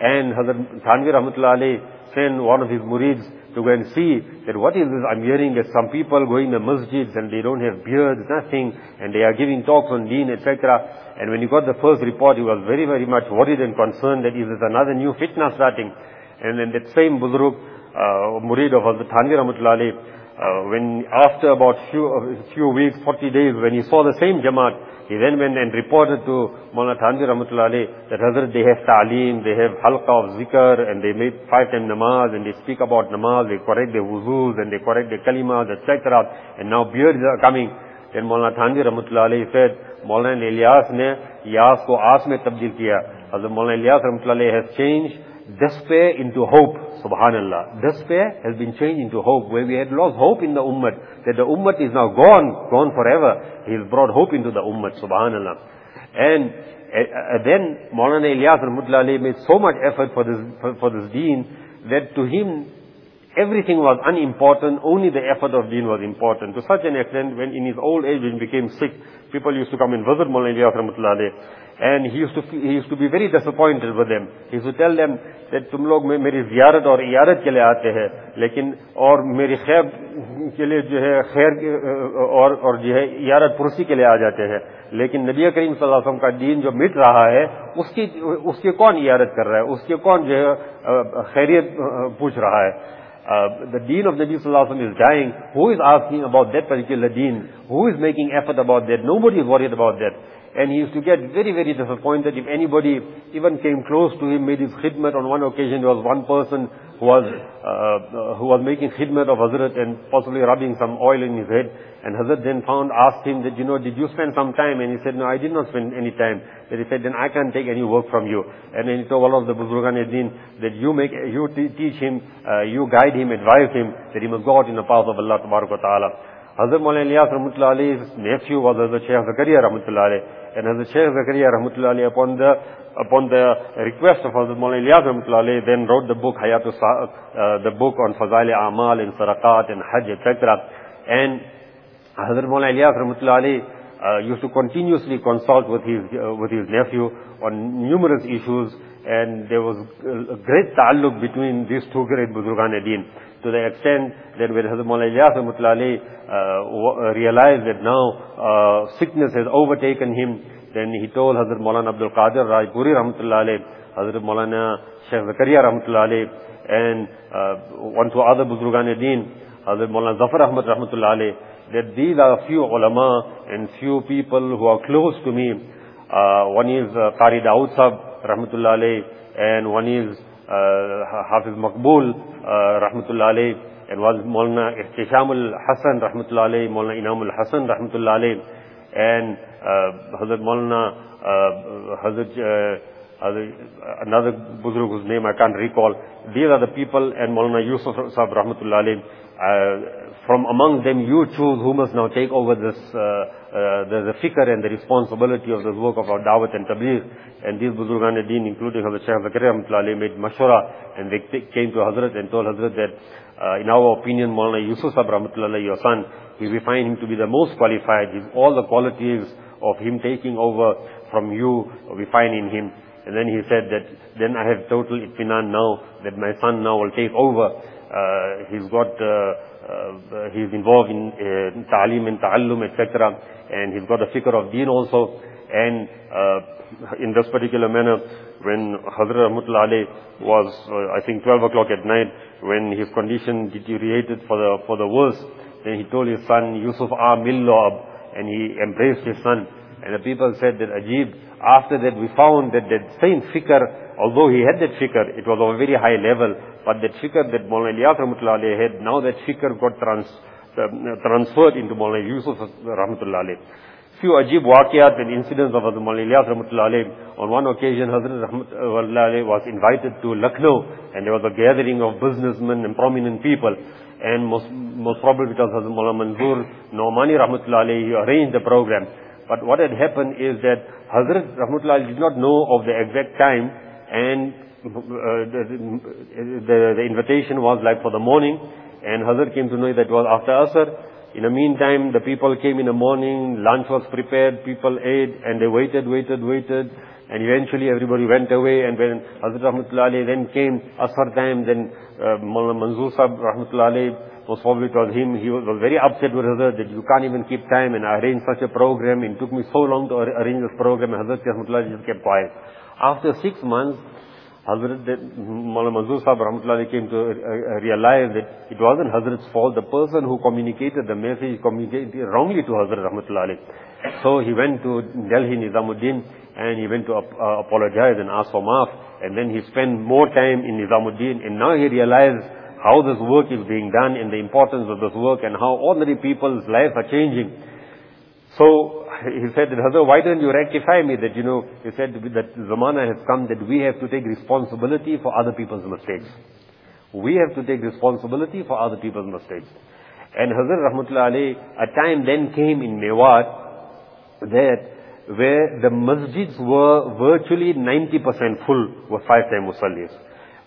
and Hazrat Thanvi Rahmatullah alayhi sent one of his murids to go and see that what is this I'm hearing that some people go in the masjids and they don't have beards, nothing, and they are giving talks on deen, etc. And when he got the first report, he was very, very much worried and concerned that is this another new fitna starting? And then that same Buzruk, uh, Murid of Hazrat Thanvi when after about few, few weeks, 40 days, when he saw the same Jamaat, he then went and reported to Mawlana Thanvi Rahmatullah that Hazrat they have ta'aleem, they have halqa of zikr, and they make five time namaz, and they speak about namaz, they correct their wuzus, and they correct their kalimas, etc. And now beards are coming. Then Mawlana Thanvi Rahmatullah said, Mawlana Ilyas ne Yas ko As mein tabdil kiya. Hazrat Mawlana Ilyas Rahmatullah has changed despair into hope. Subhanallah. Despair has been changed into hope. Where we had lost hope in the ummah, that the ummah is now gone, gone forever. He has brought hope into the ummah. Subhanallah. And uh, then Maulana Ilyas alayhi made so much effort for this, for, for this deen, that to him, everything was unimportant, only the effort of deen was important. To such an extent, when in his old age, when he became sick, people used to come and visit Mullah Ilyas Ramatullah and he used, to, he used to be very disappointed with them. He used to tell them that تم لوگ میری زیارت اور عیارت کے لیے آتے ہیں لیکن اور میری خیب کے لیے جو ہے خیر اور, اور جو ہے عیارت پرسی کے لیے آ جاتے ہیں لیکن نبی کریم صلی اللہ علیہ وسلم کا دین جو مٹ رہا ہے اس کی, اس کی کون عیارت کر رہا ہے اس کی کون جو ہے خیریت پوچھ رہا ہے uh, the deen of Nabi Sallallahu Alaihi Wasallam is dying, who is asking about that particular deen? Who is making effort about that? Nobody is worried about that. And he used to get very, very disappointed if anybody even came close to him, made his khidmat. On one occasion, there was one person who was, uh, who was making khidmat of Hazrat and possibly rubbing some oil in his head. And Hazrat then found, asked him that, you know, did you spend some time? And he said, no, I did not spend any time. Then he said, then I can't take any work from you. And then he told one of the Buzurgan Din that you make, you teach him, uh, you guide him, advise him that he must go out in the path of Allah Ta'ala. Hazrat Maulana Ilyas Rahmatullah Ali's nephew was Hazrat Shaykh Zakaria Rahmatullah Ali. And Hazrat Shaykh Zakaria Rahmatullah Ali upon the, upon the request of Hazrat Maulana Ilyas Rahmatullah Ali then wrote the book Hayatul uh, the book on Fazail Amal and Sarakat and Hajj etc. And حضرت مولانا الیاس رحمۃ اللہ علیہ used to continuously consult with his nephew on numerous issues and there was great تعلق between these two great بزرگان دین. To the extent that where حضرت مولانا الیاس رحمۃ اللہ علیہ realise that now sickness has overtaken him then he tool حضرت مولانا عبد القادر راج پوری رحمۃ اللہ علیہ، حضرت مولانا شیخ زکریہ رحمۃ اللہ علیہ اینڈ ون ٹو ادر بزرگان دین، حضرت مولانا ظفر احمد رحمۃ اللہ علیہ that these are few ulama and few people who are close to me. Uh, one is uh, Qari Dawood Sahab Rahmatullah alayhi, and one is uh, Hafiz Maqbul uh, Rahmatullah alayhi, and was Maulana Ihtishamul Hassan Rahmatullah alayhi, Maulana Inamul Hassan Rahmatullah alayhi, and uh, Hazrat Maulana, uh, Hazrat, uh, another Buzrug whose name I can't recall. These are the people, and Maulana Yusuf Sahib Rahmatullah alayhi, uh, from among them you choose who must now take over this, uh, uh, the, the fikr and the responsibility of this work of our dawat and tabligh. And these Buzurgan Deen, including Hazrat Shaykh Zakaria Rahmatullah made mashura and they came to Hazrat and told Hazrat that uh, in our opinion, Maulana Yusuf Sahib Rahmatullah your son, we find him to be the most qualified. He's all the qualities of him taking over from you, we find in him. And then he said that, then I have total itminan now, that my son now will take over. Uh, he's got uh, uh, he's involved in uh, ta'aleem and ta'allum, etc. And he's got a fikr of deen also. And uh, in this particular manner, when Hazrat Rahmatullah was, uh, I think, 12 o'clock at night, when his condition deteriorated for the, for the worse, then he told his son, Yusuf Ah Milloab, and he embraced his son. And the people said that Ajib, after that we found that that same fikr, although he had that fikr, it was of a very high level, but that fikr that Maulana Ilyas Rahmatullah alayhi had, now that fikr got trans, uh, transferred into Maulana Yusuf Rahmatullah alayhi. Few ajib waqiyat and incidents of Maulana Ilyas Rahmatullah alayhi. On one occasion, Hazrat Rahmatullah alayhi was invited to Lucknow, and there was a gathering of businessmen and prominent people. And most, most probably because Hazrat Maulana Manzoor Nomani Rahmatullah alayhi arranged the program. But what had happened is that Hazrat Rahmatullah did not know of the exact time and uh, the, the, the invitation was like for the morning and Hazrat came to know that it was after Asr. In the meantime, the people came in the morning, lunch was prepared, people ate and they waited, waited, waited and eventually everybody went away and when Hazrat Rahmatullah then came Asr time, then uh, Manzoor Sahib Rahmatullah most probably it was him, he was, was very upset with Hazrat that you can't even keep time and I arranged such a program. It took me so long to arrange this program Hazrat Rahmatullah just kept quiet. After six months, Hazrat Maulana Manzoor Sahib Rahmatullah came to uh, realize that it wasn't Hazrat's fault. The person who communicated the message communicated wrongly to Hazrat Rahmatullah So he went to Delhi Nizamuddin and he went to uh, apologize and ask for maaf. And then he spent more time in Nizamuddin and now he realized how this work is being done and the importance of this work and how ordinary people's lives are changing. So he said, Hazrat, why don't you rectify me that, you know, he said that Zamana has come that we have to take responsibility for other people's mistakes. We have to take responsibility for other people's mistakes. And Hazrat Rahmatullah Ali, a time then came in Mewat that where the masjids were virtually 90% full with five-time musallis.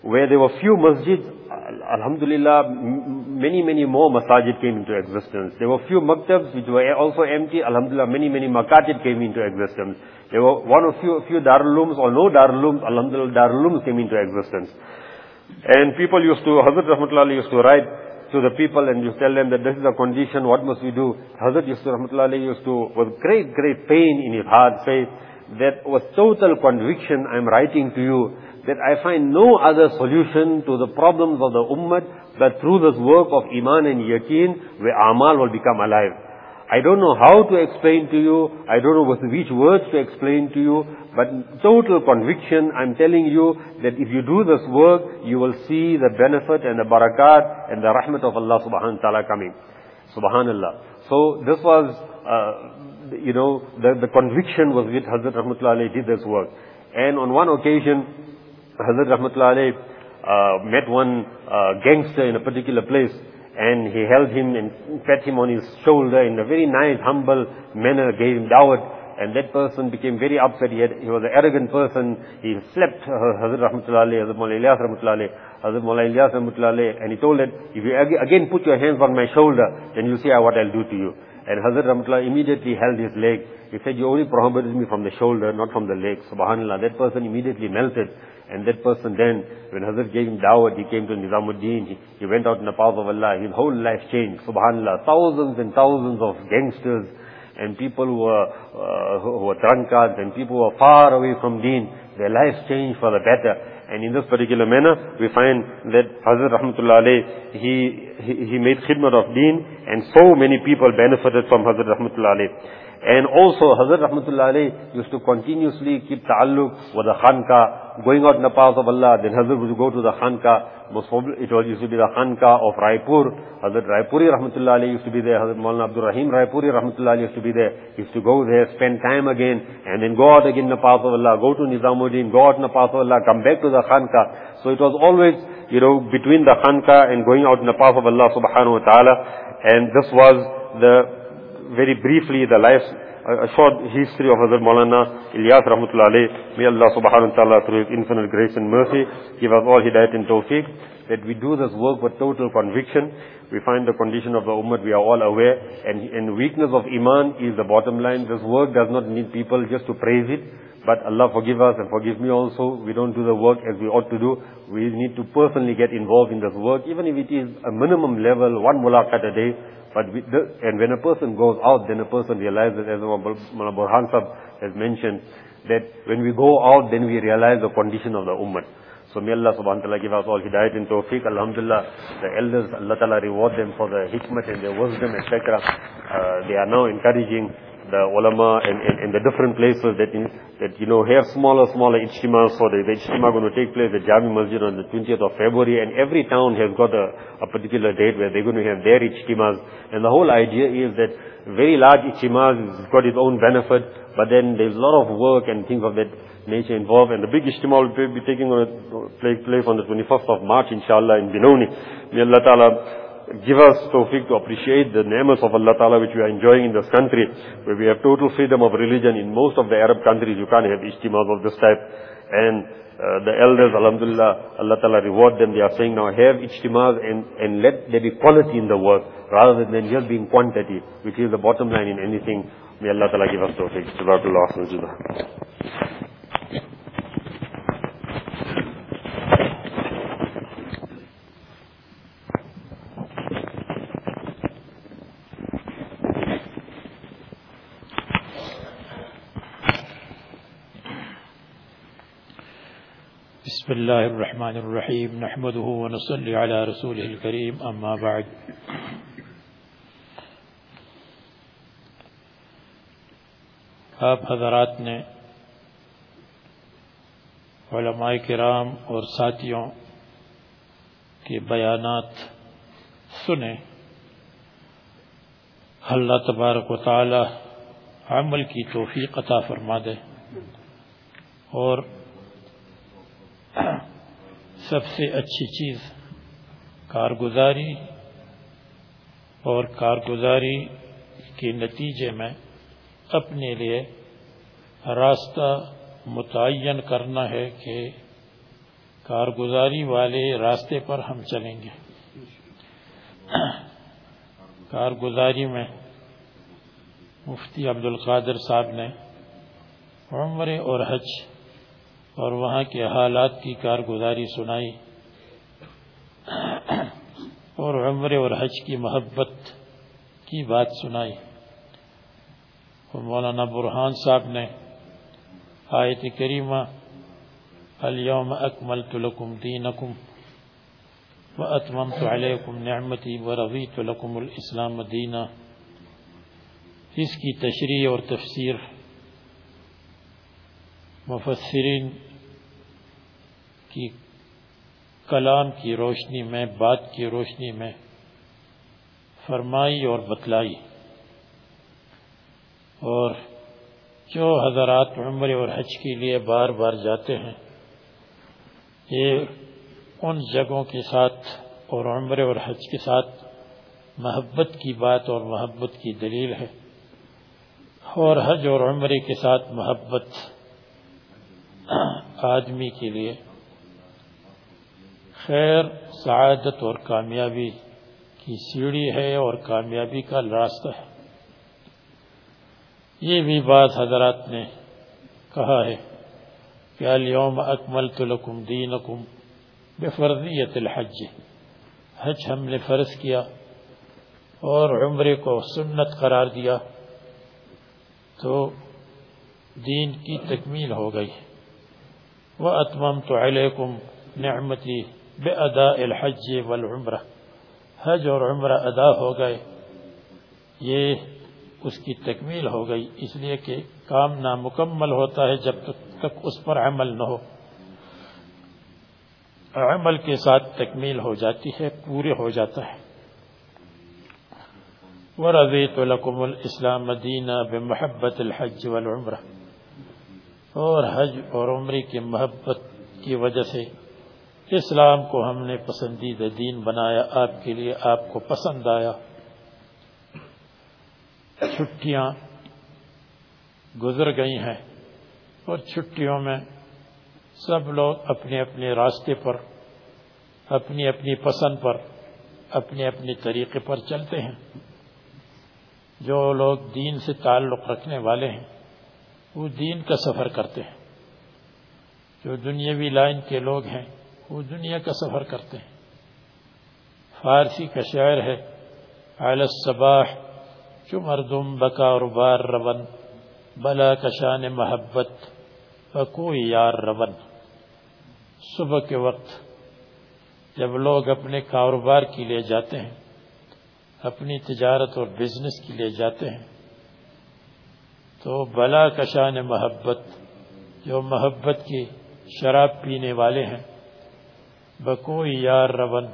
Where there were few masjids, Alhamdulillah, many, many more masajid came into existence. There were few maktabs which were also empty. Alhamdulillah, many, many makatib came into existence. There were one or few, few darulums or no darulums. Alhamdulillah, darulums came into existence. And people used to, Hazrat Rahmatullah used to write to the people and you tell them that this is a condition, what must we do? Hazrat to, Rahmatullah used to, with great, great pain in his heart, say that with total conviction I'm writing to you that I find no other solution to the problems of the ummah but through this work of iman and yaqeen where amal will become alive. I don't know how to explain to you, I don't know with which words to explain to you, but total conviction, I'm telling you that if you do this work, you will see the benefit and the barakat and the rahmat of Allah subhanahu wa ta'ala coming. Subhanallah. So this was, uh, you know, the, the conviction was with Hazrat Rahmatullah did this work. And on one occasion, Hazrat Rahmatullah uh, met one uh, gangster in a particular place and he held him and pat him on his shoulder in a very nice, humble manner, gave him dawat. And that person became very upset. He, had, he was an arrogant person. He slapped Hazrat Rahmatullah Hazrat Mullah Ilyas Rahmatullah Hazrat Mullah Ilyas Rahmatullah and he told that, if you again put your hands on my shoulder, then you see what I'll do to you. And Hazrat Rahmatullah immediately held his leg. He said, you only prohibited me from the shoulder, not from the leg. Subhanallah. That person immediately melted. And that person then, when Hazrat gave him dawah, he came to Nizamuddin, he, he went out in the path of Allah, his whole life changed, subhanAllah. Thousands and thousands of gangsters and people who were, uh, who were drunkards and people who were far away from deen, their lives changed for the better. And in this particular manner, we find that Hazrat Rahmatullah alayh, he, he, he made khidmat of deen and so many people benefited from Hazrat Rahmatullah alayh. And also Hazrat Rahmatullah used to continuously keep ta'alluq with the khanka, going out in the path of Allah. Then Hazrat would go to the khanka. Most probably it used to be the khanka of Raipur. Hazrat Raipuri Rahmatullah used to be there. Hazrat Maulana Abdul Rahim Raipuri Rahmatullah used to be there. He used to go there, spend time again, and then go out again in the path of Allah. Go to Nizamuddin, go out in the path of Allah, come back to the khanka. So it was always, you know, between the khanka and going out in the path of Allah subhanahu wa ta'ala. And this was the very briefly the life, a short history of Hazrat Maulana Ilyas Rahmatullah. May Allah subhanahu wa ta'ala through His infinite grace and mercy give us all hidayat and tawfiq that we do this work with total conviction. We find the condition of the ummah, we are all aware and, and weakness of iman is the bottom line. This work does not need people just to praise it. But Allah forgive us and forgive me also. We don't do the work as we ought to do. We need to personally get involved in this work, even if it is a minimum level, one mulaqat a day. But we, the, and when a person goes out, then a person realizes, as Mullah Burhan Sahib has mentioned, that when we go out, then we realize the condition of the ummah. So may Allah subhanahu wa ta'ala give us all hidayat and tawfiq. Alhamdulillah, the elders, Allah ta'ala reward them for the hikmat and their wisdom, etc. Uh, they are now encouraging the ulama and, and, and the different places that, in, that you know, have smaller, smaller ijtimas. So the, the ijtima going to take place at Jami Masjid on the 20th of February and every town has got a, a particular date where they're going to have their ijtimas. And the whole idea is that very large ijtimas has got its own benefit, but then there's a lot of work and things of that nature involved. And the big ijtima will be taking place on the 21st of March, inshallah, in Benoni. May Allah Ta'ala give us tawfiq to appreciate the names of Allah Ta'ala which we are enjoying in this country, where we have total freedom of religion. In most of the Arab countries, you can't have ijtimas of this type. And uh, the elders, Alhamdulillah, Allah Ta'ala reward them. They are saying now have ijtimas and, and let there be quality in the work, rather than just being quantity, which is the bottom line in anything. May Allah Ta'ala give us tawfiq. Jazakallah. بسم الله الرحمن الرحيم. نحمده ونصلي على رسوله الكريم. أما بعد. آپ حضرات نے علماء کرام اور ساتھیوں کے بیانات سنے اللہ تبارک و تعالی عمل کی توفیق عطا فرما دے اور [coughs] سب سے اچھی چیز کارگزاری اور کارگزاری کے نتیجے میں اپنے لیے راستہ متعین کرنا ہے کہ کارگزاری والے راستے پر ہم چلیں گے۔ [coughs] کارگزاری میں مفتی عبد القادر صاحب نے عمر اور حج اور وہاں کے حالات کی کارگزاری سنائی اور عمر اور حج کی محبت کی بات سنائی۔ اور مولانا برحان صاحب نے آیت کریمہ اليوم اکملت لکم دینکم واتممت علیکم نعمتی ورضیت لکم الاسلام دینا۔ اس کی تشریح اور تفسیر مفسرین کی کلام کی روشنی میں، بات کی روشنی میں فرمائی اور بتلائی۔ اور جو حضرات عمر اور حج کے لیے بار بار جاتے ہیں؟ یہ ان جگہوں کے ساتھ اور عمر اور حج کے ساتھ محبت کی بات اور محبت کی دلیل ہے۔ اور حج اور عمرے کے ساتھ محبت آدمی کے لیے خیر، سعادت اور کامیابی کی سیڑھی ہے اور کامیابی کا راستہ ہے۔ یہ بھی بات حضرات نے کہا ہے کہ اليوم اکملت لکم دینکم بفرضیت الحج۔ حج ہم نے فرض کیا اور عمرے کو سنت قرار دیا تو دین کی تکمیل ہو گئی۔ وَأَتْمَمْتُ عَلَيْكُمْ نِعْمَتِي بِأَدَاءِ الْحَجِّ وَالْعُمْرَةِ۔ حج اور عمرہ ادا ہو گئے۔ یہ اس کی تکمیل ہو گئی۔ اس لیے کہ کام نامکمل ہوتا ہے جب تک اس پر عمل نہ ہو۔ عمل کے ساتھ تکمیل ہو جاتی ہے، پورے ہو جاتا ہے۔ وَرَضِيتُ لَكُمُ الْإِسْلَامَ دِينَ بِمَحَبَّةِ الْحَجِّ وَالْعُمْرَةِ۔ اور حج اور عمری کی محبت کی وجہ سے اسلام کو ہم نے پسندیدہ دین بنایا، آپ کے لیے آپ کو پسند آیا۔ چھٹیاں گزر گئی ہیں اور چھٹیوں میں سب لوگ اپنے اپنے راستے پر، اپنی اپنی پسند پر، اپنے اپنے طریقے پر چلتے ہیں۔ جو لوگ دین سے تعلق رکھنے والے ہیں وہ دین کا سفر کرتے ہیں۔ جو دنیاوی لائن کے لوگ ہیں، وہ دنیا کا سفر کرتے ہیں۔ فارسی کا شعر ہے الصباح، جو مردم بکا اور بار رون، بلا کشان محبت کوئی یار رون۔ صبح کے وقت جب لوگ اپنے کاروبار کے لیے جاتے ہیں، اپنی تجارت اور بزنس کے لیے جاتے ہیں تو بلا کشان محبت، جو محبت کی شراب پینے والے ہیں، بکوئی یار رون،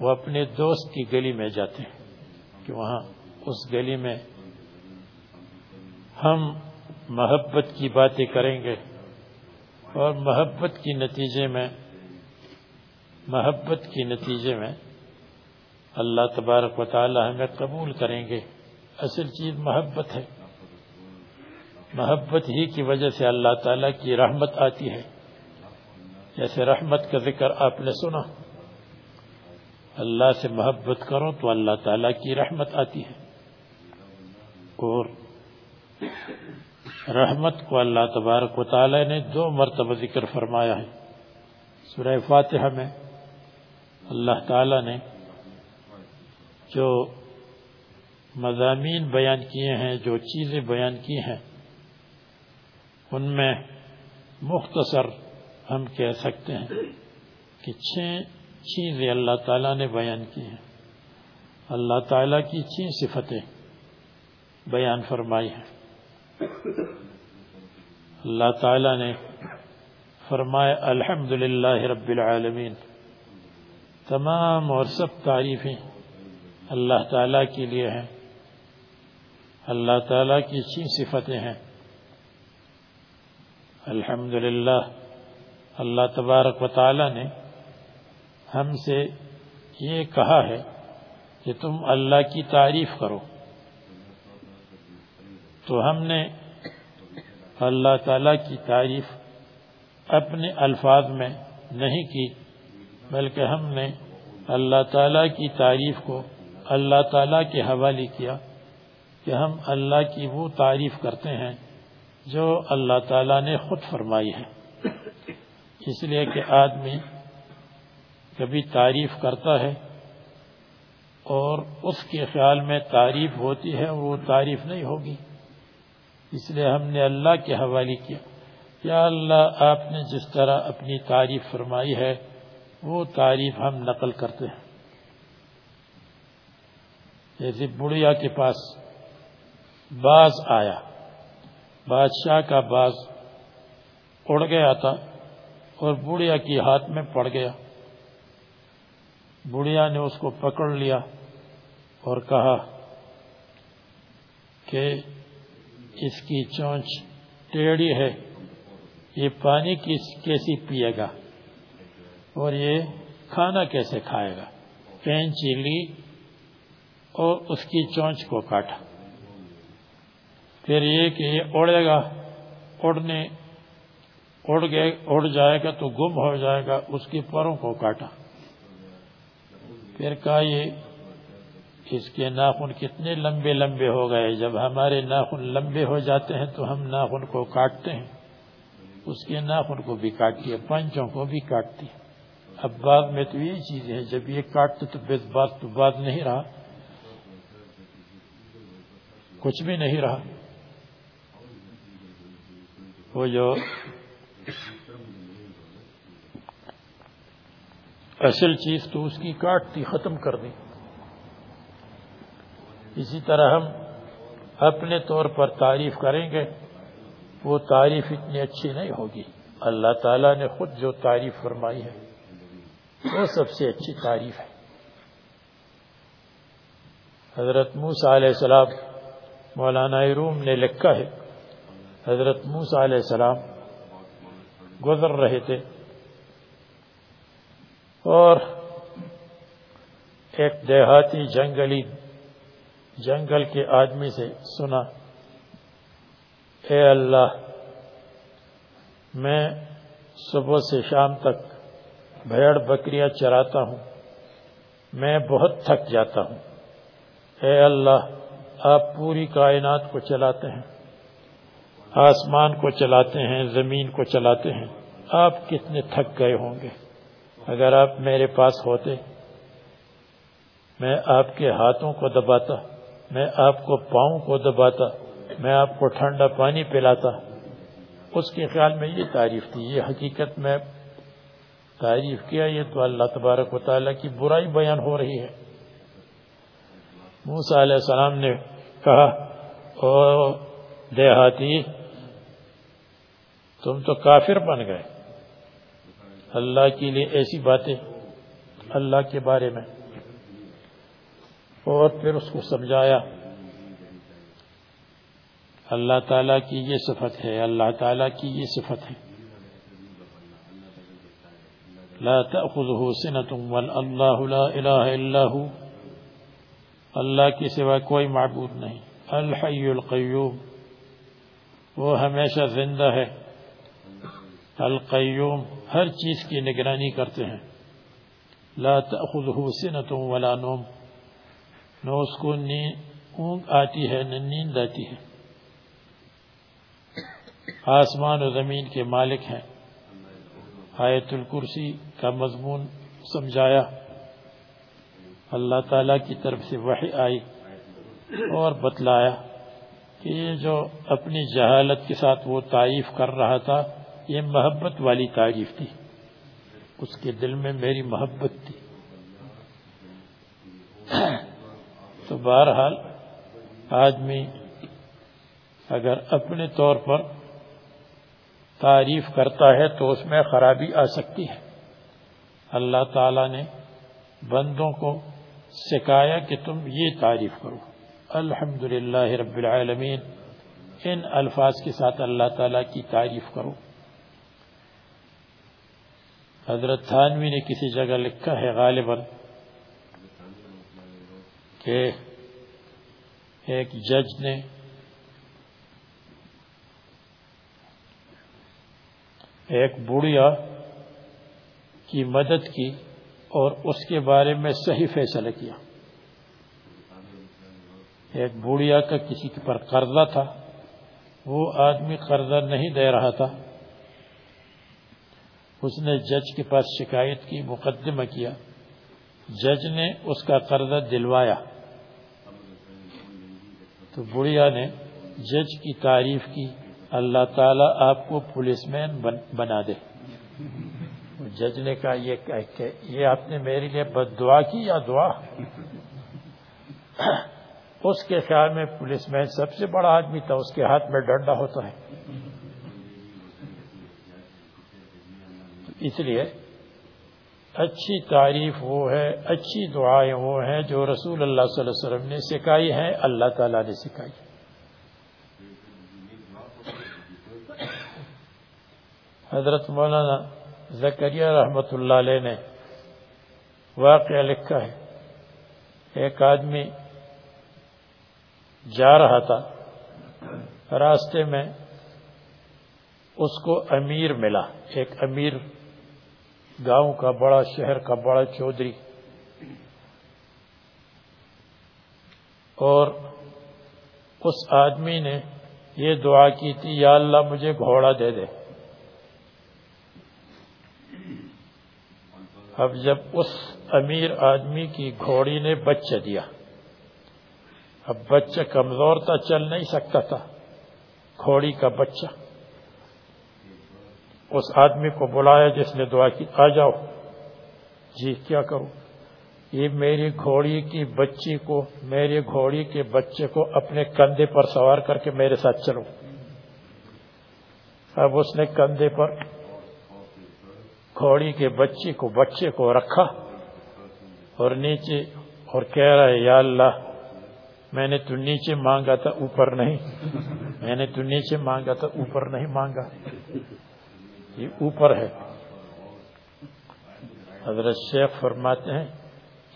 وہ اپنے دوست کی گلی میں جاتے ہیں کہ وہاں اس گلی میں ہم محبت کی باتیں کریں گے اور محبت کی نتیجے میں، محبت کی نتیجے میں اللہ تبارک و تعالی ہمیں قبول کریں گے۔ اصل چیز محبت ہے۔ محبت ہی کی وجہ سے اللہ تعالیٰ کی رحمت آتی ہے۔ جیسے رحمت کا ذکر آپ نے سنا۔ اللہ سے محبت کرو تو اللہ تعالیٰ کی رحمت آتی ہے۔ اور رحمت کو اللہ تبارک و تعالی نے دو مرتبہ ذکر فرمایا ہے۔ سورہ فاتحہ میں اللہ تعالی نے جو مضامین بیان کیے ہیں، جو چیزیں بیان کی ہیں ان میں مختصر ہم کہہ سکتے ہیں کہ چھ چیزیں اللہ تعالیٰ نے بیان کی ہیں۔ اللہ تعالیٰ کی چھ صفتیں بیان فرمائی ہیں۔ اللہ تعالیٰ نے فرمایا الحمد رب العالمین۔ تمام اور سب تعریفیں اللہ تعالیٰ کے لیے ہیں۔ اللہ تعالیٰ کی چھ صفتیں ہیں۔ الحمد اللہ تبارک و تعالی نے ہم سے یہ کہا ہے کہ تم اللہ کی تعریف کرو۔ تو ہم نے اللہ تعالی کی تعریف اپنے الفاظ میں نہیں کی، بلکہ ہم نے اللہ تعالی کی تعریف کو اللہ تعالی کے حوالے کیا کہ ہم اللہ کی وہ تعریف کرتے ہیں جو اللہ تعالیٰ نے خود فرمائی ہے۔ اس لیے کہ آدمی کبھی تعریف کرتا ہے اور اس کے خیال میں تعریف ہوتی ہے، وہ تعریف نہیں ہوگی۔ اس لیے ہم نے اللہ کے حوالے کیا۔ یا اللہ، آپ نے جس طرح اپنی تعریف فرمائی ہے، وہ تعریف ہم نقل کرتے ہیں۔ جیسے بڑھیا کے پاس باز آیا۔ بادشاہ کا باز اڑ گیا تھا اور بڑھیا کی ہاتھ میں پڑ گیا۔ بڑھیا نے اس کو پکڑ لیا اور کہا کہ اس کی چونچ ٹیڑھی ہے، یہ پانی کیسی پیے گا؟ اور یہ کھانا کیسے کھائے گا؟ کینچی لی اور اس کی چونچ کو کاٹا۔ پھر یہ کہ یہ اڑے گا، اڑنے، اڑ گئے، اڑ جائے گا تو گم ہو جائے گا، اس کے پروں کو کاٹا۔ پھر کہا یہ اس کے ناخن کتنے لمبے لمبے ہو گئے، جب ہمارے ناخن لمبے ہو جاتے ہیں تو ہم ناخن کو کاٹتے ہیں۔ اس کے ناخن کو بھی کاٹتی ہے پنچوں کو بھی کاٹتی ہے۔ اب بعد میں تو یہ چیزیں ہیں جب یہ کاٹتے تو بات تو بات نہیں رہا۔ کچھ بھی نہیں رہا۔ وہ جو اصل چیز تو اس کی کاٹ تھی ختم کر دی۔ اسی طرح ہم اپنے طور پر تعریف کریں گے، وہ تعریف اتنی اچھی نہیں ہوگی۔ اللہ تعالیٰ نے خود جو تعریف فرمائی ہے، وہ سب سے اچھی تعریف ہے۔ حضرت موسیٰ علیہ السلام مولانا روم نے لکھا ہے حضرت موسیٰ علیہ السلام گزر رہے تھے اور ایک دیہاتی جنگلی جنگل کے آدمی سے سنا، اے اللہ، میں صبح سے شام تک بھیڑ بکریاں چراتا ہوں، میں بہت تھک جاتا ہوں۔ اے اللہ، آپ پوری کائنات کو چلاتے ہیں۔ آسمان کو چلاتے ہیں، زمین کو چلاتے ہیں۔ آپ کتنے تھک گئے ہوں گے۔ اگر آپ میرے پاس ہوتے، میں آپ کے ہاتھوں کو دباتا، میں آپ کو پاؤں کو دباتا، میں آپ کو ٹھنڈا پانی پلاتا۔ اس کے خیال میں یہ تعریف تھی، یہ حقیقت میں تعریف کیا۔ یہ تو اللہ تبارک و تعالیٰ کی برائی بیان ہو رہی ہے۔ موسیٰ علیہ السلام نے کہا، او دیہاتی تم تو کافر بن گئے۔ اللہ کے لیے ایسی باتیں اللہ کے بارے میں۔ اور پھر اس کو سمجھایا۔ اللہ تعالیٰ کی یہ صفت ہے، اللہ تعالیٰ کی یہ صفت ہے۔ لا تأخذه سنة اللہ لا الہ الا ہو اللہ کے سوا کوئی معبود نہیں۔ الحی القیوم۔ وہ ہمیشہ زندہ ہے۔ القیوم ہر چیز کی نگرانی کرتے ہیں۔ لا تأخذه سنة ولا نوم۔ نہ اس کو اونگ آتی ہے، نہ نیند آتی ہے۔ آسمان و زمین کے مالک ہیں۔ آیت الکرسی کا مضمون سمجھایا۔ اللہ تعالیٰ کی طرف سے وحی آئی اور بتلایا کہ یہ جو اپنی جہالت کے ساتھ وہ تعریف کر رہا تھا یہ محبت والی تعریف تھی۔ اس کے دل میں میری محبت تھی۔ تو بہرحال آدمی اگر اپنے طور پر تعریف کرتا ہے تو اس میں خرابی آ سکتی ہے۔ اللہ تعالی نے بندوں کو سکھایا کہ تم یہ تعریف کرو۔ الحمد رب العالمین، ان الفاظ کے ساتھ اللہ تعالی کی تعریف کرو۔ حضرت تھانوی نے کسی جگہ لکھا ہے غالباً کہ ایک جج نے ایک بڑھیا کی مدد کی اور اس کے بارے میں صحیح فیصلہ کیا۔ ایک بڑھیا کا کسی پر قرضہ تھا، وہ آدمی قرضہ نہیں دے رہا تھا۔ اس نے جج کے پاس شکایت کی، مقدمہ کیا۔ جج نے اس کا قرضہ دلوایا۔ تو بڑھیا نے جج کی تعریف کی۔ اللہ تعالیٰ آپ کو پولیس مین بنا دے۔ جج نے کہا، یہ یہ آپ نے میرے لیے بد دعا کی یا دعا؟ اس کے خیال میں پولیس مین سب سے بڑا آدمی تھا، اس کے ہاتھ میں ڈنڈا ہوتا ہے۔ اس لیے اچھی تعریف وہ ہے، اچھی دعائیں وہ ہیں جو رسول اللہ صلی اللہ علیہ وسلم نے سکھائی ہیں، اللہ تعالیٰ نے سکھائی حضرت مولانا زکریہ رحمت اللہ علیہ نے واقعہ لکھا ہے۔ ایک آدمی جا رہا تھا، راستے میں اس کو امیر ملا، ایک امیر گاؤں کا بڑا شہر کا بڑا چودھری۔ اور اس آدمی نے یہ دعا کی تھی، یا اللہ مجھے گھوڑا دے دے۔ اب جب اس امیر آدمی کی گھوڑی نے بچہ دیا، اب بچہ کمزور تھا، چل نہیں سکتا تھا۔ گھوڑی کا بچہ۔ اس آدمی کو بلایا، جس نے دعا کی، آ جاؤ۔ جی کیا کروں؟ یہ میری گھوڑی کی بچی کو میری گھوڑی کے بچے کو اپنے کندھے پر سوار کر کے میرے ساتھ چلو۔ اب اس نے کندھے پر گھوڑی کے بچے کو بچے کو رکھا اور نیچے اور کہہ رہا ہے، یا اللہ، میں نے تو نیچے مانگا تھا، اوپر نہیں۔ میں نے تو نیچے مانگا تھا، اوپر نہیں مانگا۔ یہ اوپر ہے۔ حضرت شیخ فرماتے ہیں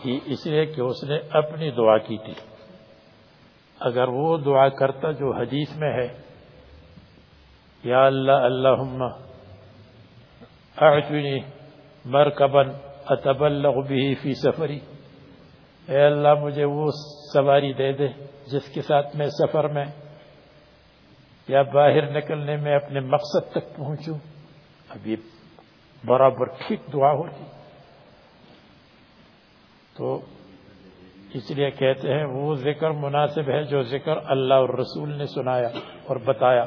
کہ اس لیے کہ اس نے اپنی دعا کی تھی۔ اگر وہ دعا کرتا جو حدیث میں ہے، یا اللہ اللہ اعطنی مرکبا اتبلغ به فی سفری۔ اے اللہ، مجھے وہ سواری دے دے جس کے ساتھ میں سفر میں یا باہر نکلنے میں اپنے مقصد تک پہنچوں۔ اب یہ برابر ٹھیک دعا ہوتی۔ تو اس لیے کہتے ہیں، وہ ذکر مناسب ہے جو ذکر اللہ اور رسول نے سنایا اور بتایا۔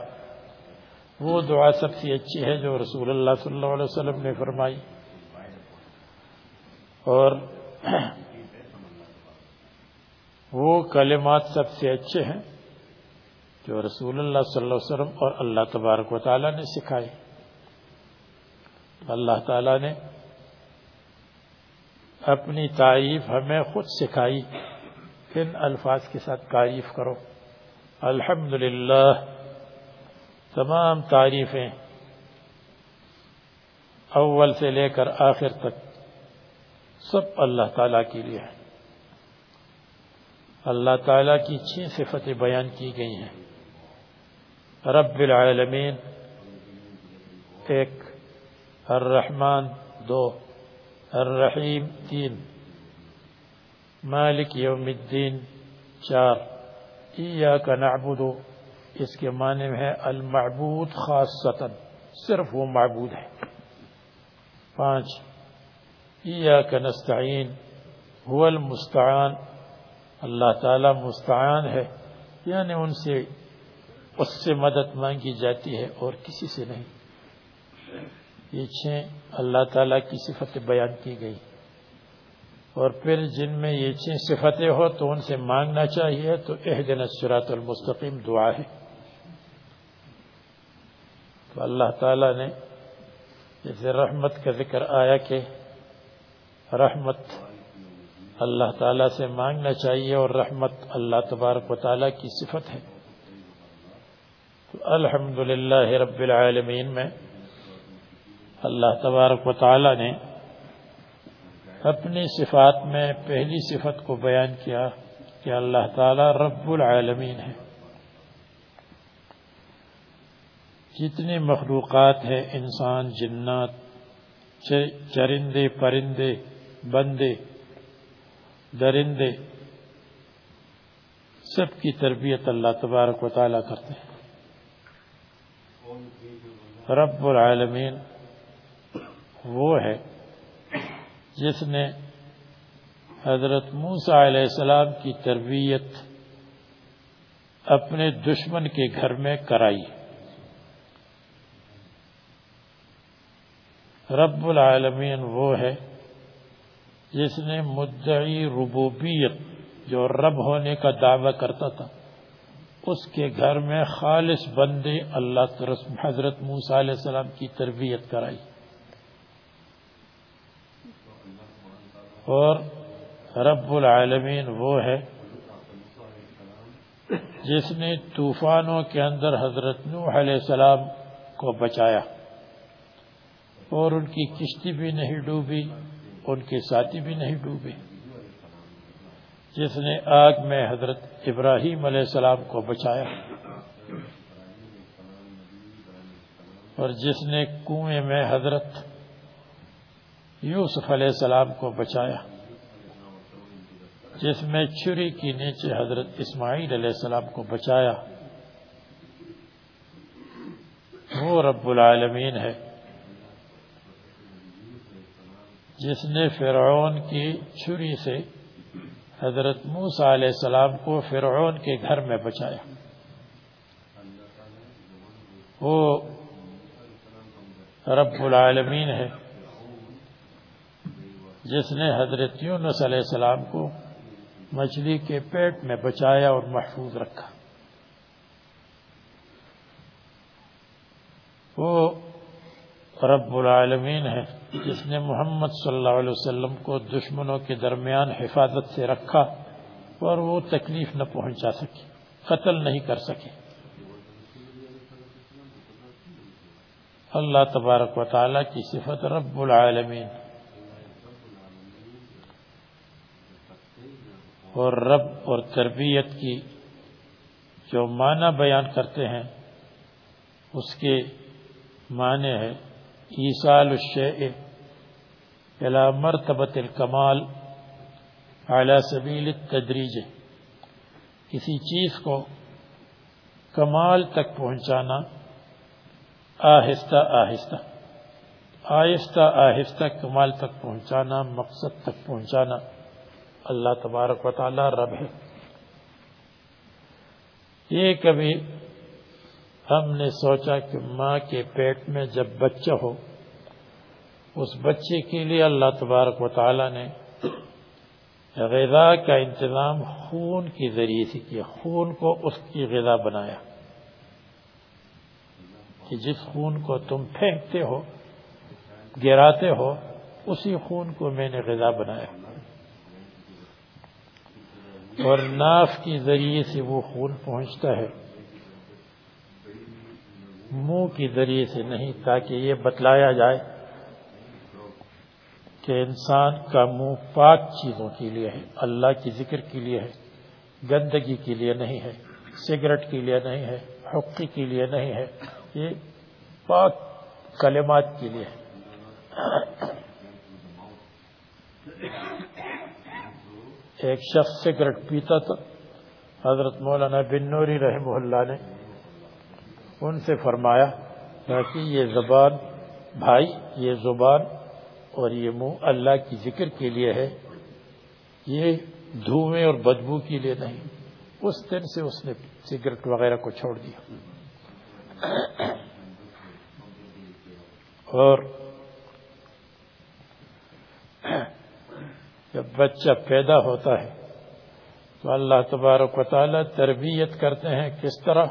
وہ دعا سب سے اچھی ہے جو رسول اللہ صلی اللہ علیہ وسلم نے فرمائی۔ اور وہ کلمات سب سے اچھے ہیں جو رسول اللہ صلی اللہ علیہ وسلم اور اللہ تبارک و تعالیٰ نے سکھائے۔ اللہ تعالیٰ نے اپنی تعریف ہمیں خود سکھائی کن الفاظ کے ساتھ تعریف کرو۔ الحمد تمام تعریفیں اول سے لے کر آخر تک سب اللہ تعالیٰ کے لیے ہیں۔ اللہ تعالیٰ کی چھ صفتیں بیان کی گئی ہیں۔ رب العالمین ایک الرحمن دو، الرحیم تین، مالک یوم الدین چار، ایاک نعبدو اس کے معنی میں ہے المعبود خاصتا، صرف وہ معبود ہے پانچ، ایاک نستعین، هو المستعان، اللہ تعالی مستعان ہے یعنی ان سے، اس سے مدد مانگی جاتی ہے اور کسی سے نہیں۔ یہ چھ اللہ تعالیٰ کی صفت بیان کی گئی۔ اور پھر جن میں یہ چھ صفتیں ہو تو ان سے مانگنا چاہیے تو اہدن الصراط المستقیم دعا ہے۔ تو اللہ تعالیٰ نے جیسے رحمت کا ذکر آیا کہ رحمت اللہ تعالیٰ سے مانگنا چاہیے اور رحمت اللہ تبارک و تعالیٰ کی صفت ہے۔ تو الحمد رب العالمین میں اللہ تبارک و تعالیٰ نے اپنی صفات میں پہلی صفت کو بیان کیا کہ اللہ تعالیٰ رب العالمین ہے۔ جتنی مخلوقات ہیں، انسان، جنات چرندے، پرندے، بندے، درندے، سب کی تربیت اللہ تبارک و تعالیٰ کرتے ہیں۔ رب العالمین وہ ہے جس نے حضرت موسیٰ علیہ السلام کی تربیت اپنے دشمن کے گھر میں کرائی۔ رب العالمین وہ ہے جس نے مدعی ربوبیت جو رب ہونے کا دعویٰ کرتا تھا، اس کے گھر میں خالص بندے اللہ حضرت موسیٰ علیہ السلام کی تربیت کرائی۔ اور رب العالمین وہ ہے جس نے طوفانوں کے اندر حضرت نوح علیہ السلام کو بچایا اور ان کی کشتی بھی نہیں ڈوبی، ان کے ساتھی بھی نہیں ڈوبے۔ جس نے آگ میں حضرت ابراہیم علیہ السلام کو بچایا اور جس نے کنویں میں حضرت یوسف علیہ السلام کو بچایا، جس میں چھری کی نیچے حضرت اسماعیل علیہ السلام کو بچایا۔ وہ رب العالمین ہے، جس نے فرعون کی چھری سے حضرت موسیٰ علیہ السلام کو فرعون کے گھر میں بچایا۔ وہ رب العالمین ہے۔ جس نے حضرت یونس علیہ السلام کو مچھلی کے پیٹ میں بچایا اور محفوظ رکھا۔ وہ رب العالمین ہے جس نے محمد صلی اللہ علیہ وسلم کو دشمنوں کے درمیان حفاظت سے رکھا اور وہ تکلیف نہ پہنچا سکی، قتل نہیں کر سکے اللہ تبارک و تعالی کی صفت رب العالمین۔ اور رب اور تربیت کی جو معنی بیان کرتے ہیں، اس کے معنی ہے ایسال الشیء الى مرتبت الکمال على سبیل التدریج۔ کسی چیز کو کمال تک پہنچانا آہستہ آہستہ آہستہ آہستہ کمال تک پہنچانا، مقصد تک پہنچانا۔ اللہ تبارک و تعالی رب ہے۔ یہ کبھی ہم نے سوچا کہ ماں کے پیٹ میں جب بچہ ہو، اس بچے کے لیے اللہ تبارک و تعالی نے غذا کا انتظام خون کے ذریعے سے کیا، خون کو اس کی غذا بنایا۔ کہ جس خون کو تم پھینکتے ہو، گراتے ہو، اسی خون کو میں نے غذا بنایا۔ اور ناف کے ذریعے سے وہ خون پہنچتا ہے۔ منہ کے ذریعے سے نہیں، تاکہ یہ بتلایا جائے کہ انسان کا منہ پاک چیزوں کے لیے ہے، اللہ کی ذکر کے لیے ہے، گندگی کے لیے نہیں ہے، سگریٹ کے لیے نہیں ہے، حقی کے لیے نہیں ہے، یہ پاک کلمات کے لیے ہے۔ ایک شخص سگریٹ پیتا تھا، حضرت مولانا بن نوری رحمہ اللہ نے ان سے فرمایا کہ یہ زبان، بھائی، یہ زبان اور یہ منہ اللہ کی ذکر کے لیے ہے، یہ دھوئیں اور بدبو کے لیے نہیں۔ اس دن سے اس نے سگریٹ وغیرہ کو چھوڑ دیا۔ اور جب بچہ پیدا ہوتا ہے تو اللہ تبارک و تعالی تربیت کرتے ہیں کس طرح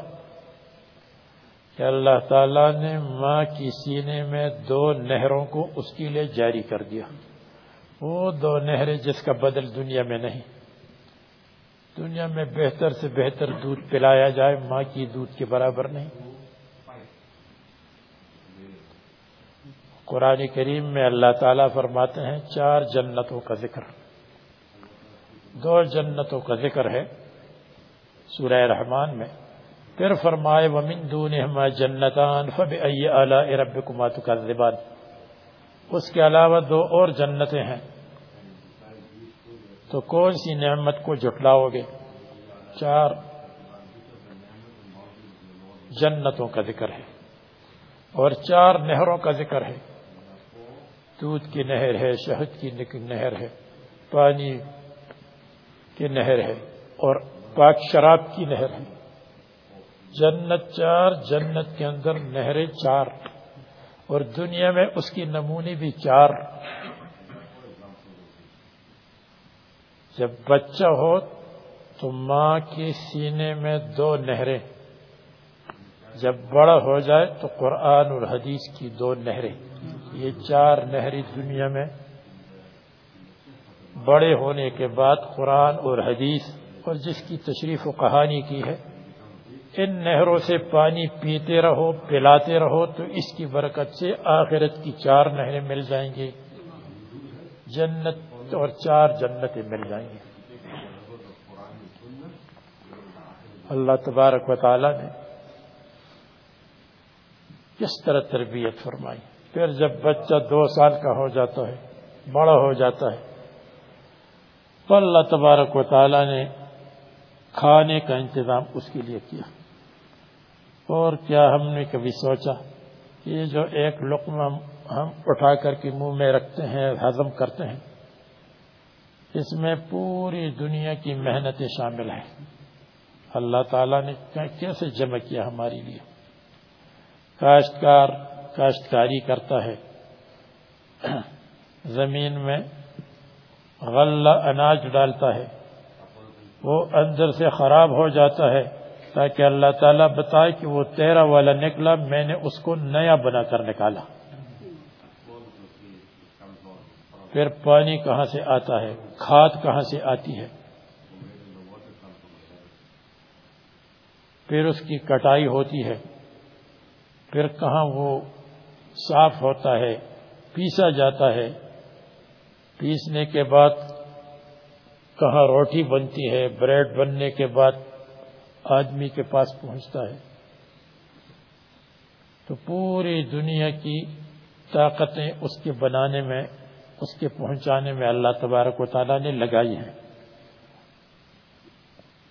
کہ اللہ تعالیٰ نے ماں کی سینے میں دو نہروں کو اس کے لیے جاری کر دیا۔ وہ دو نہریں جس کا بدل دنیا میں نہیں۔ دنیا میں بہتر سے بہتر دودھ پلایا جائے، ماں کی دودھ کے برابر نہیں۔ قرآن کریم میں اللہ تعالیٰ فرماتے ہیں، چار جنتوں کا ذکر۔ دو جنتوں کا ذکر ہے سورہ رحمان میں پھر فرمائے، ومن دونہما جنتان فبئی آلاء ربکما تکذبان اس کے علاوہ دو اور جنتیں ہیں۔ تو کون سی نعمت کو جٹلاؤ گے؟ چار جنتوں کا ذکر ہے۔ اور چار نہروں کا ذکر ہے۔ دودھ کی نہر ہے، شہد کی نہر ہے، پانی کی نہر ہے اور پاک شراب کی نہر ہے۔ جنت چار، جنت کے اندر نہریں چار اور دنیا میں اس کی نمونے بھی چار۔ جب بچہ ہو تو ماں کے سینے میں دو نہریں۔ جب بڑا ہو جائے تو قرآن اور حدیث کی دو نہریں۔ یہ چار نہری دنیا میں بڑے ہونے کے بعد قرآن اور حدیث اور جس کی تشریف و کہانی کی ہے، ان نہروں سے پانی پیتے رہو، پلاتے رہو، تو اس کی برکت سے آخرت کی چار نہریں مل جائیں گی۔ جنت اور چار جنتیں مل جائیں گی۔ اللہ تبارک و تعالی نے کس طرح تربیت فرمائی۔ پھر جب بچہ دو سال کا ہو جاتا ہے، بڑا ہو جاتا ہے تو اللہ تبارک و تعالی نے کھانے کا انتظام اس کے لیے کیا۔ اور کیا ہم نے کبھی سوچا کہ یہ جو ایک لقمہ ہم اٹھا کر کے منہ میں رکھتے ہیں ہضم کرتے ہیں، اس میں پوری دنیا کی محنتیں شامل ہیں۔ اللہ تعالیٰ نے کیسے جمع کیا ہمارے لیے؟ کاشتکار کاشتکاری کرتا ہے۔ زمین میں غلہ اناج ڈالتا ہے۔ وہ اندر سے خراب ہو جاتا ہے تاکہ اللہ تعالیٰ بتائے کہ وہ تیرہ والا نکلا، میں نے اس کو نیا بنا کر نکالا۔ پھر پانی کہاں سے آتا ہے؟ کھاد کہاں سے آتی ہے؟ پھر اس کی کٹائی ہوتی ہے۔ پھر کہاں وہ صاف ہوتا ہے، پیسا جاتا ہے۔ پیسنے کے بعد کہاں روٹی بنتی ہے، بریڈ بننے کے بعد آدمی کے پاس پہنچتا ہے۔ تو پوری دنیا کی طاقتیں اس کے بنانے میں، اس کے پہنچانے میں اللہ تبارک و تعالیٰ نے لگائی ہیں۔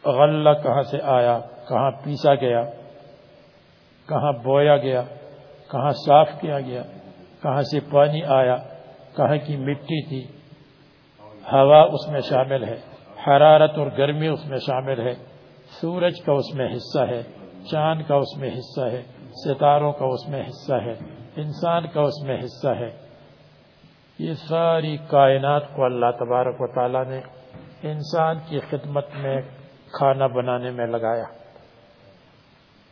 غلہ کہاں سے آیا، کہاں پیسا گیا، کہاں بویا گیا، کہاں صاف کیا گیا، کہاں سے پانی آیا، کہاں کی مٹی تھی ہوا اس میں شامل ہے، حرارت اور گرمی اس میں شامل ہے، سورج کا اس میں حصہ ہے، چاند کا اس میں حصہ ہے، ستاروں کا اس میں حصہ ہے، انسان کا اس میں حصہ ہے۔ یہ ساری کائنات کو اللہ تبارک و تعالی نے انسان کی خدمت میں کھانا بنانے میں لگایا۔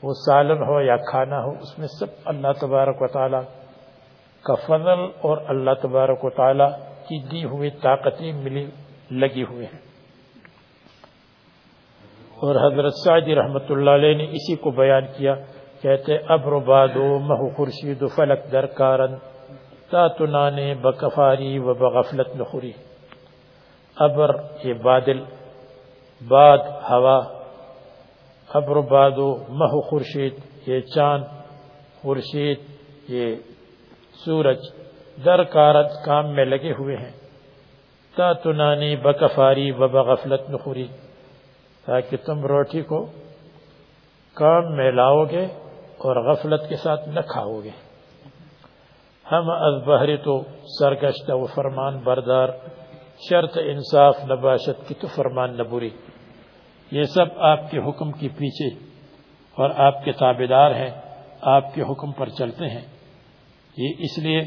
وہ سالن ہو یا کھانا ہو، اس میں سب اللہ تبارک و تعالی کا فضل اور اللہ تبارک و تعالی کی دی ہوئی طاقتیں ملی، لگی ہوئے ہیں۔ اور حضرت سعدی رحمت اللہ علیہ نے اسی کو بیان کیا، کہتے ابر بادو مہ خورشید فلک در کارن، تا تنانے بکفاری و بغفلت نخوری۔ ابر یہ بادل، باد ہوا، ابر بادو مہ خورشید، یہ چاند، خورشید، یہ سورج۔ درکارت کام میں لگے ہوئے ہیں۔ تا تنانی بکفاری و بغفلت نخوری۔ تاکہ تم روٹی کو کام میں لاؤ گے اور غفلت کے ساتھ نہ کھاؤ گے ہم از بحری تو سرگشتہ و فرمان بردار، شرط انصاف نباشت کی تو فرمان نبوری یہ سب آپ کے حکم کی پیچھے اور آپ کے تابے دار ہیں، آپ کے حکم پر چلتے ہیں۔ یہ اس لیے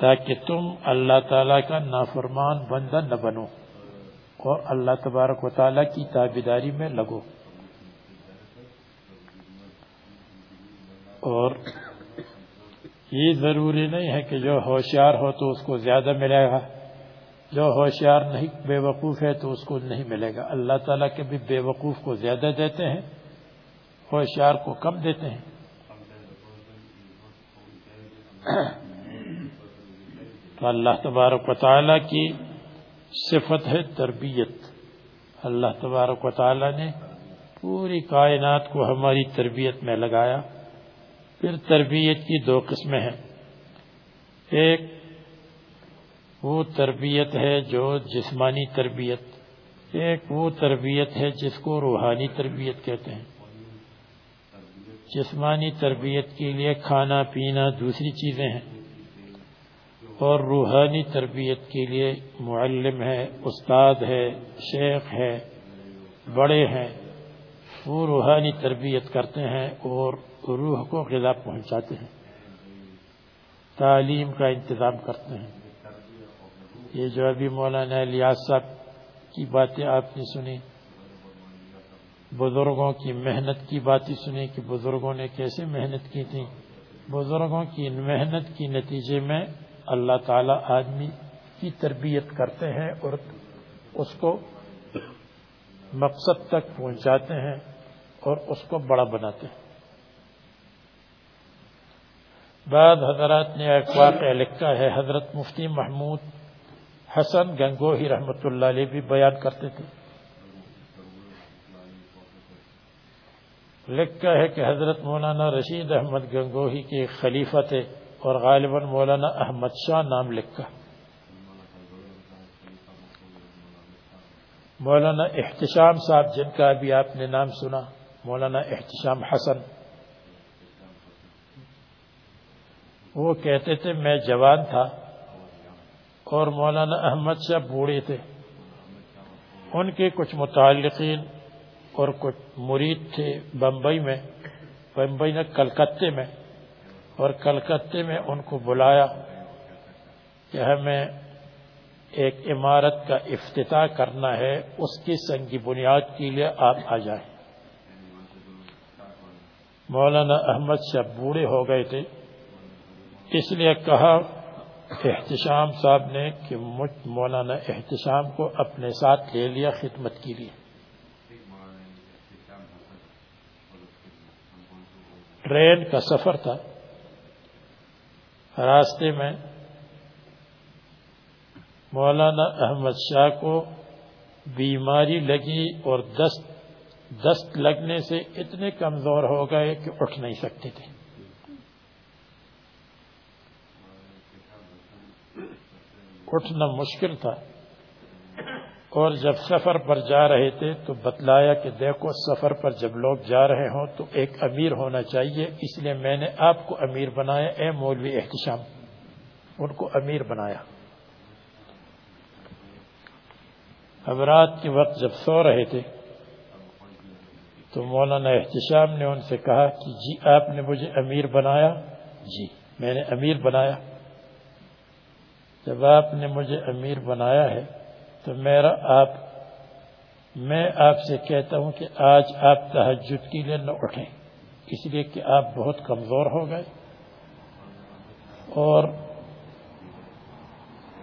تاکہ تم اللہ تعالیٰ کا نافرمان بندہ نہ بنو اور اللہ تبارک و تعالیٰ کی تابیداری میں لگو۔ اور یہ ضروری نہیں ہے کہ جو ہوشیار ہو تو اس کو زیادہ ملے گا۔ جو ہوشیار نہیں، بے وقوف ہے تو اس کو نہیں ملے گا۔ اللہ تعالیٰ کے بھی بے وقوف کو زیادہ دیتے ہیں، ہوشیار کو کم دیتے ہیں۔ تو اللہ تبارک و تعالیٰ کی صفت ہے تربیت۔ اللہ تبارک و تعالیٰ نے پوری کائنات کو ہماری تربیت میں لگایا۔ پھر تربیت کی دو قسمیں ہیں۔ ایک وہ تربیت ہے جو جسمانی تربیت، ایک وہ تربیت ہے جس کو روحانی تربیت کہتے ہیں۔ جسمانی تربیت کے لیے کھانا پینا دوسری چیزیں ہیں۔ اور روحانی تربیت کے لیے معلم ہے، استاد ہے، شیخ ہے، بڑے ہیں، وہ روحانی تربیت کرتے ہیں اور روح کو غذا پہنچاتے ہیں، تعلیم کا انتظام کرتے ہیں۔ یہ جو ابھی مولانا الیاس صاحب کی باتیں آپ نے سنی بزرگوں کی محنت کی باتیں سنی کہ بزرگوں نے کیسے محنت کی تھی بزرگوں کی محنت کی نتیجے میں اللہ تعالی آدمی کی تربیت کرتے ہیں اور اس کو مقصد تک پہنچاتے ہیں اور اس کو بڑا بناتے ہیں۔ بعد حضرات نے ایک واقعہ لکھا ہے، حضرت مفتی محمود حسن گنگوہی رحمت اللہ علیہ بھی بیان کرتے تھے۔ لکھا ہے کہ حضرت مولانا رشید احمد گنگوہی کے خلیفہ تھے۔ اور غالباً مولانا احمد شاہ نام لکھا مولانا احتشام صاحب، جن کا ابھی آپ نے نام سنا، مولانا احتشام حسن۔ وہ کہتے تھے، میں جوان تھا اور مولانا احمد شاہ بوڑھے تھے۔ ان کے کچھ متعلقین اور کچھ مرید تھے بمبئی میں بمبئی میں کلکتے میں۔ اور کلکتے میں ان کو بلایا کہ ہمیں ایک عمارت کا افتتاح کرنا ہے، اس کی سنگی بنیاد کے لیے آپ آ جائیں۔ مولانا احمد شاہ بوڑھے ہو گئے تھے، اس لیے کہا، احتشام صاحب نے کہ مولانا احتشام کو اپنے ساتھ لے لیا خدمت کے لیے۔ ٹرین کا سفر تھا۔ راستے میں مولانا احمد شاہ کو بیماری لگی اور دست دست لگنے سے اتنے کمزور ہو گئے کہ اٹھ نہیں سکتے تھے۔ اٹھنا مشکل تھا۔ اور جب سفر پر جا رہے تھے تو بتلایا کہ دیکھو سفر پر جب لوگ جا رہے ہوں تو ایک امیر ہونا چاہیے، اس لیے میں نے آپ کو امیر بنایا، اے مولوی احتشام۔ ان کو امیر بنایا۔ اب رات کے وقت جب سو رہے تھے تو مولانا احتشام نے ان سے کہا کہ جی آپ نے مجھے امیر بنایا۔ جی میں نے امیر بنایا۔ جب آپ نے مجھے امیر بنایا ہے تو میرا آپ میں آپ سے کہتا ہوں کہ آج آپ تحجد کے لیے نہ اٹھیں۔ اس لیے کہ آپ بہت کمزور ہو گئے۔ اور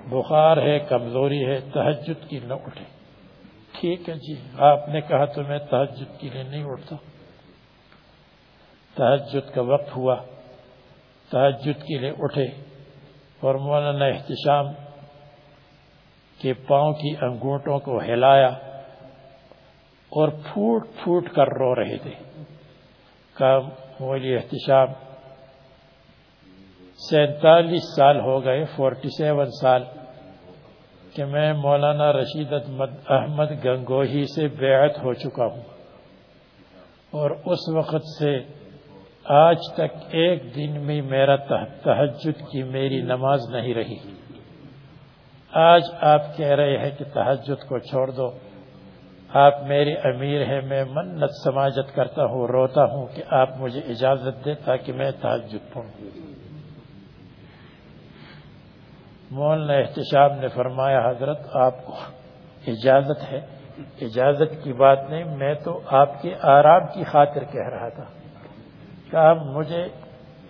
بخار ہے، کمزوری ہے تحجد کی نہ اٹھے ٹھیک ہے جی آپ نے کہا تو میں تحجد کے لیے نہیں اٹھتا۔ تحجد کا وقت ہوا۔ تحجد کے لیے اٹھے۔ اور مولانا احتشام کے پاؤں کی انگوٹوں کو ہلایا اور پھوٹ پھوٹ کر رو رہے تھے۔ کہا مولی احتشام۔ سینتالیس سال ہو گئے، فورٹی سیون سال کہ میں مولانا رشید احمد گنگوہی سے بیعت ہو چکا ہوں۔ اور اس وقت سے آج تک ایک دن میں میرا تحجد کی میری نماز نہیں رہی۔ آج آپ کہہ رہے ہیں کہ تحجد کو چھوڑ دو۔ آپ میرے امیر ہیں، میں منت سماجت کرتا ہوں، روتا ہوں کہ آپ مجھے اجازت دے تاکہ میں تحجد پڑھوں۔ مولانا احتشام نے فرمایا، حضرت، آپ کو اجازت ہے۔ اجازت کی بات نہیں، میں تو آپ کے آرام کی خاطر کہہ رہا تھا۔ کہ مجھے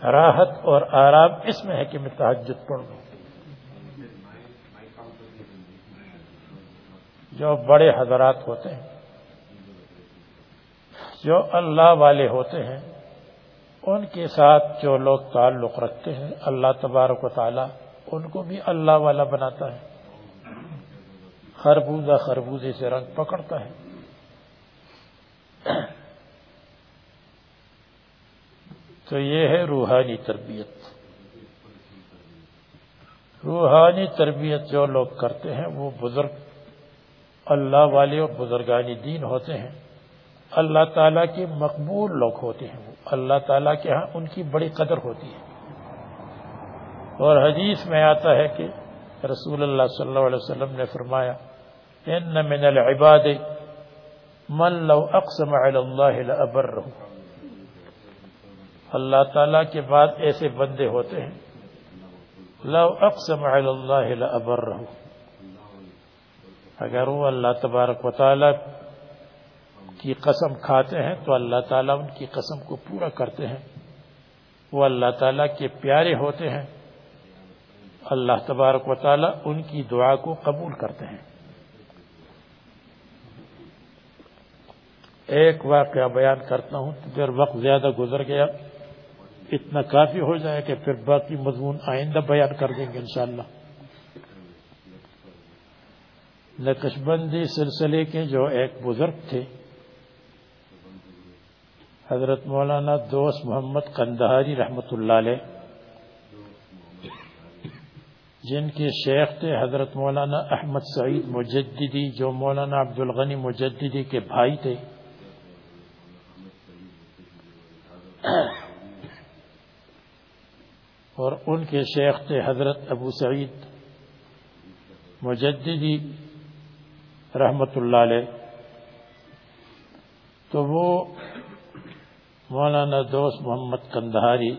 راحت اور آرام اس میں ہے کہ میں تحجد پڑھ لوں جو بڑے حضرات ہوتے ہیں، جو اللہ والے ہوتے ہیں، ان کے ساتھ جو لوگ تعلق رکھتے ہیں، اللہ تبارک و تعالی ان کو بھی اللہ والا بناتا ہے۔ خربوزہ خربوزے سے رنگ پکڑتا ہے۔ تو یہ ہے روحانی تربیت۔ روحانی تربیت جو لوگ کرتے ہیں، وہ بزرگ اللہ والے اور بزرگانی دین ہوتے ہیں، اللہ تعالیٰ کے مقبول لوگ ہوتے ہیں وہ۔ اللہ تعالیٰ کے ہاں ان کی بڑی قدر ہوتی ہے۔ اور حدیث میں آتا ہے کہ رسول اللہ صلی اللہ علیہ وسلم نے فرمایا، ان من العباد من لو اقسم علی اللہ اللہ تعالیٰ کے بعد ایسے بندے ہوتے ہیں، لو اقسم علی اللہ اگر وہ اللہ تبارک و تعالیٰ کی قسم کھاتے ہیں تو اللہ تعالیٰ ان کی قسم کو پورا کرتے ہیں۔ وہ اللہ تعالیٰ کے پیارے ہوتے ہیں۔ اللہ تبارک و تعالی ان کی دعا کو قبول کرتے ہیں۔ ایک واقعہ بیان کرتا ہوں پھر وقت زیادہ گزر گیا۔ اتنا کافی ہو جائے کہ پھر باقی مضمون آئندہ بیان کر دیں گے انشاءاللہ۔ نقش بندی سلسلے کے جو ایک بزرگ تھے۔ حضرت مولانا دوست محمد قندہاری رحمت اللہ علیہ۔ جن کے شیخ تھے حضرت مولانا احمد سعید مجددی، جو مولانا عبدالغنی مجددی کے بھائی تھے۔ اور ان کے شیخ تھے حضرت ابو سعید مجددی۔ رحمت اللہ علیہ۔ تو وہ مولانا دوست محمد کندہاری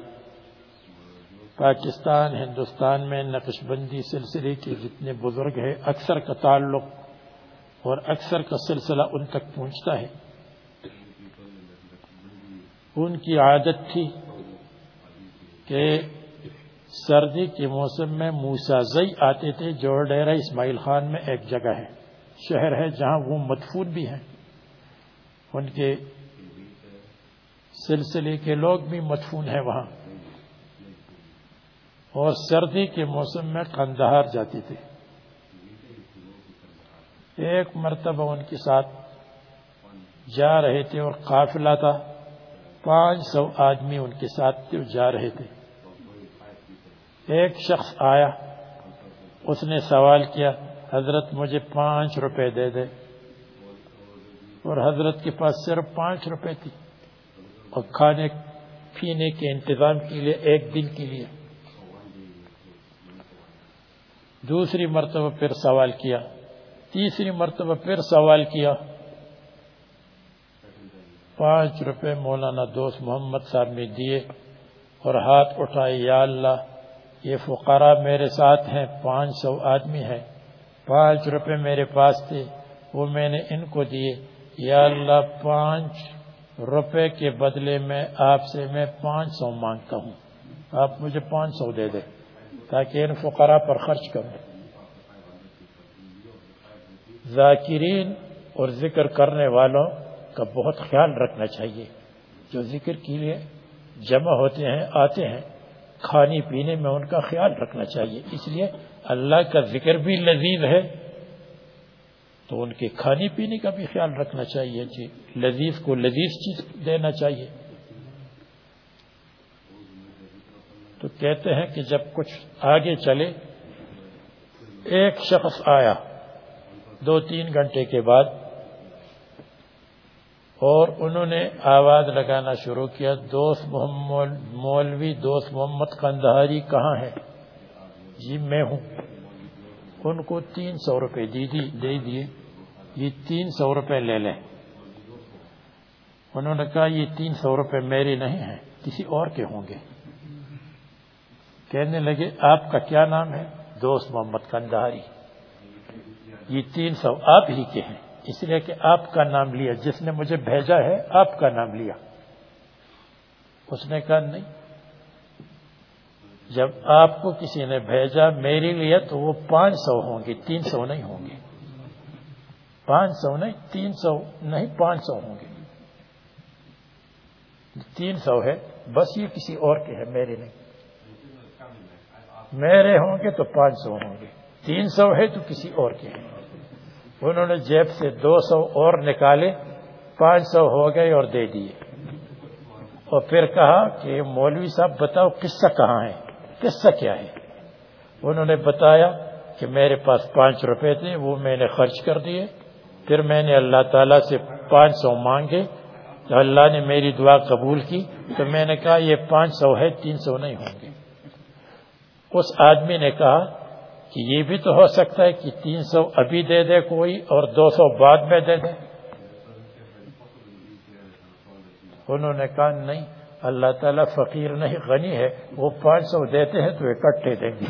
پاکستان، ہندوستان میں نقش بندی سلسلے کے جتنے بزرگ ہیں، اکثر کا تعلق اور اکثر کا سلسلہ ان تک پہنچتا ہے۔ ان کی عادت تھی کہ سردی کے موسم میں موسا زئی آتے تھے، جو ڈیرا اسماعیل خان میں ایک جگہ ہے۔ شہر ہے جہاں وہ مدفون بھی ہیں۔ ان کے سلسلے کے لوگ بھی مدفون ہیں وہاں۔ اور سردی کے موسم میں قندہار جاتی تھی ایک مرتبہ ان کے ساتھ جا رہے تھے اور قافلہ تھا۔ پانچ سو آدمی ان کے ساتھ جا رہے تھے۔ ایک شخص آیا، اس نے سوال کیا حضرت مجھے پانچ روپے دے دے۔ اور حضرت کے پاس صرف پانچ روپے تھی۔ اور کھانے پینے کے انتظام کے لیے ایک دن کے لیے۔ دوسری مرتبہ پھر سوال کیا۔ تیسری مرتبہ پھر سوال کیا۔ پانچ روپے مولانا دوست محمد صاحب نے دیے اور ہاتھ اٹھائے، یا اللہ، یہ فقراء میرے ساتھ ہیں، پانچ سو آدمی ہیں۔ پانچ روپے میرے پاس تھے، وہ میں نے ان کو دیے۔ یا اللہ، پانچ روپے کے بدلے میں آپ سے میں پانچ سو مانگتا ہوں۔ آپ مجھے پانچ سو دے دیں تاکہ ان فقراء پر خرچ کروں۔ ذاکرین اور ذکر کرنے والوں کا بہت خیال رکھنا چاہیے۔ جو ذکر کے لیے جمع ہوتے ہیں، آتے ہیں، کھانے پینے میں ان کا خیال رکھنا چاہیے۔ اس لیے اللہ کا ذکر بھی لذیذ ہے، تو ان کے کھانے پینے کا بھی خیال رکھنا چاہیے جی۔ لذیذ کو لذیذ چیز دینا چاہیے۔ تو کہتے ہیں کہ جب کچھ آگے چلے، ایک شخص آیا دو تین گھنٹے کے بعد، اور انہوں نے آواز لگانا شروع کیا، دوست محمد مولوی، دوست محمد قندہاری کہاں ہے جی میں ہوں۔ ان کو تین سو روپے دے دیے۔ یہ تین سو روپے لے لیں۔ انہوں نے کہا، یہ تین سو روپے میرے نہیں ہیں، کسی اور کے ہوں گے۔ کہنے لگے، آپ کا کیا نام ہے؟ دوست محمد کندہاری۔ یہ تین سو آپ ہی کے ہیں۔ اس لیے کہ آپ کا نام لیا۔ جس نے مجھے بھیجا ہے، آپ کا نام لیا۔ اس نے کہا، نہیں جب آپ کو کسی نے بھیجا میرے لیے تو وہ پانچ سو ہوں گے تین سو نہیں ہوں گے پانچ سو نہیں، تین سو نہیں، پانچ سو ہوں گے تین سو ہے، بس یہ کسی اور کے ہے، میرے نہیں۔ میرے ہوں گے تو پانچ سو ہوں گے۔ تین سو ہے تو کسی اور کے ہیں انہوں نے جیب سے دو سو اور نکالے، پانچ سو ہو گئے اور دے دیے۔ اور پھر کہا کہ مولوی صاحب، بتاؤ قصہ کہاں ہے؟ قصہ کیا ہے؟ انہوں نے بتایا کہ میرے پاس پانچ روپے تھے، وہ میں نے خرچ کر دیے۔ پھر میں نے اللہ تعالیٰ سے پانچ سو مانگے۔ تو اللہ نے میری دعا قبول کی۔ تو میں نے کہا، یہ پانچ سو ہے، تین سو نہیں ہوں گے۔ اس آدمی نے کہا کہ یہ بھی تو ہو سکتا ہے کہ تین سو ابھی دے دے کوئی اور دو سو بعد میں دے دے۔ انہوں نے کہا، نہیں اللہ تعالیٰ فقیر نہیں، غنی ہے، وہ پانچ سو دیتے ہیں تو اکٹھے دیں گے۔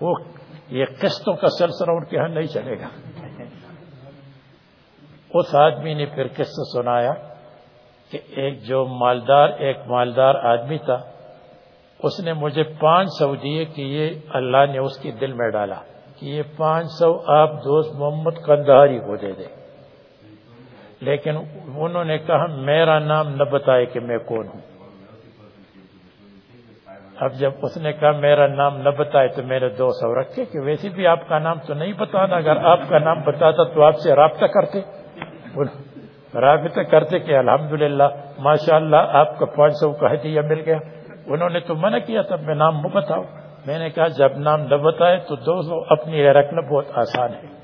وہ یہ قسطوں کا سلسلہ ان کے ہاں نہیں چلے گا۔ اس آدمی نے پھر قصہ سنایا کہ ایک جو مالدار، ایک مالدار آدمی تھا، اس نے مجھے پانچ سو دیے کہ یہ اللہ نے اس کے دل میں ڈالا کہ یہ پانچ سو آپ دوست محمد کندہاری کو دے دیں۔ لیکن انہوں نے کہا، میرا نام نہ بتائے کہ میں کون ہوں۔ اب جب اس نے کہا، میرا نام نہ بتائے تو میرے دو سو رکھے کہ ویسے بھی آپ کا نام تو نہیں بتانا۔ اگر آپ کا نام بتاتا تو آپ سے رابطہ کرتے۔ رابطہ کرتے کہ الحمدللہ، ماشاءاللہ، آپ کا پانچ سو کا ہدیہ مل گیا۔ انہوں نے تو منع کیا تب میں نام بتاؤ۔ میں نے کہا، جب نام نہ بتائے تو دو سو اپنی رکھنا بہت آسان ہے۔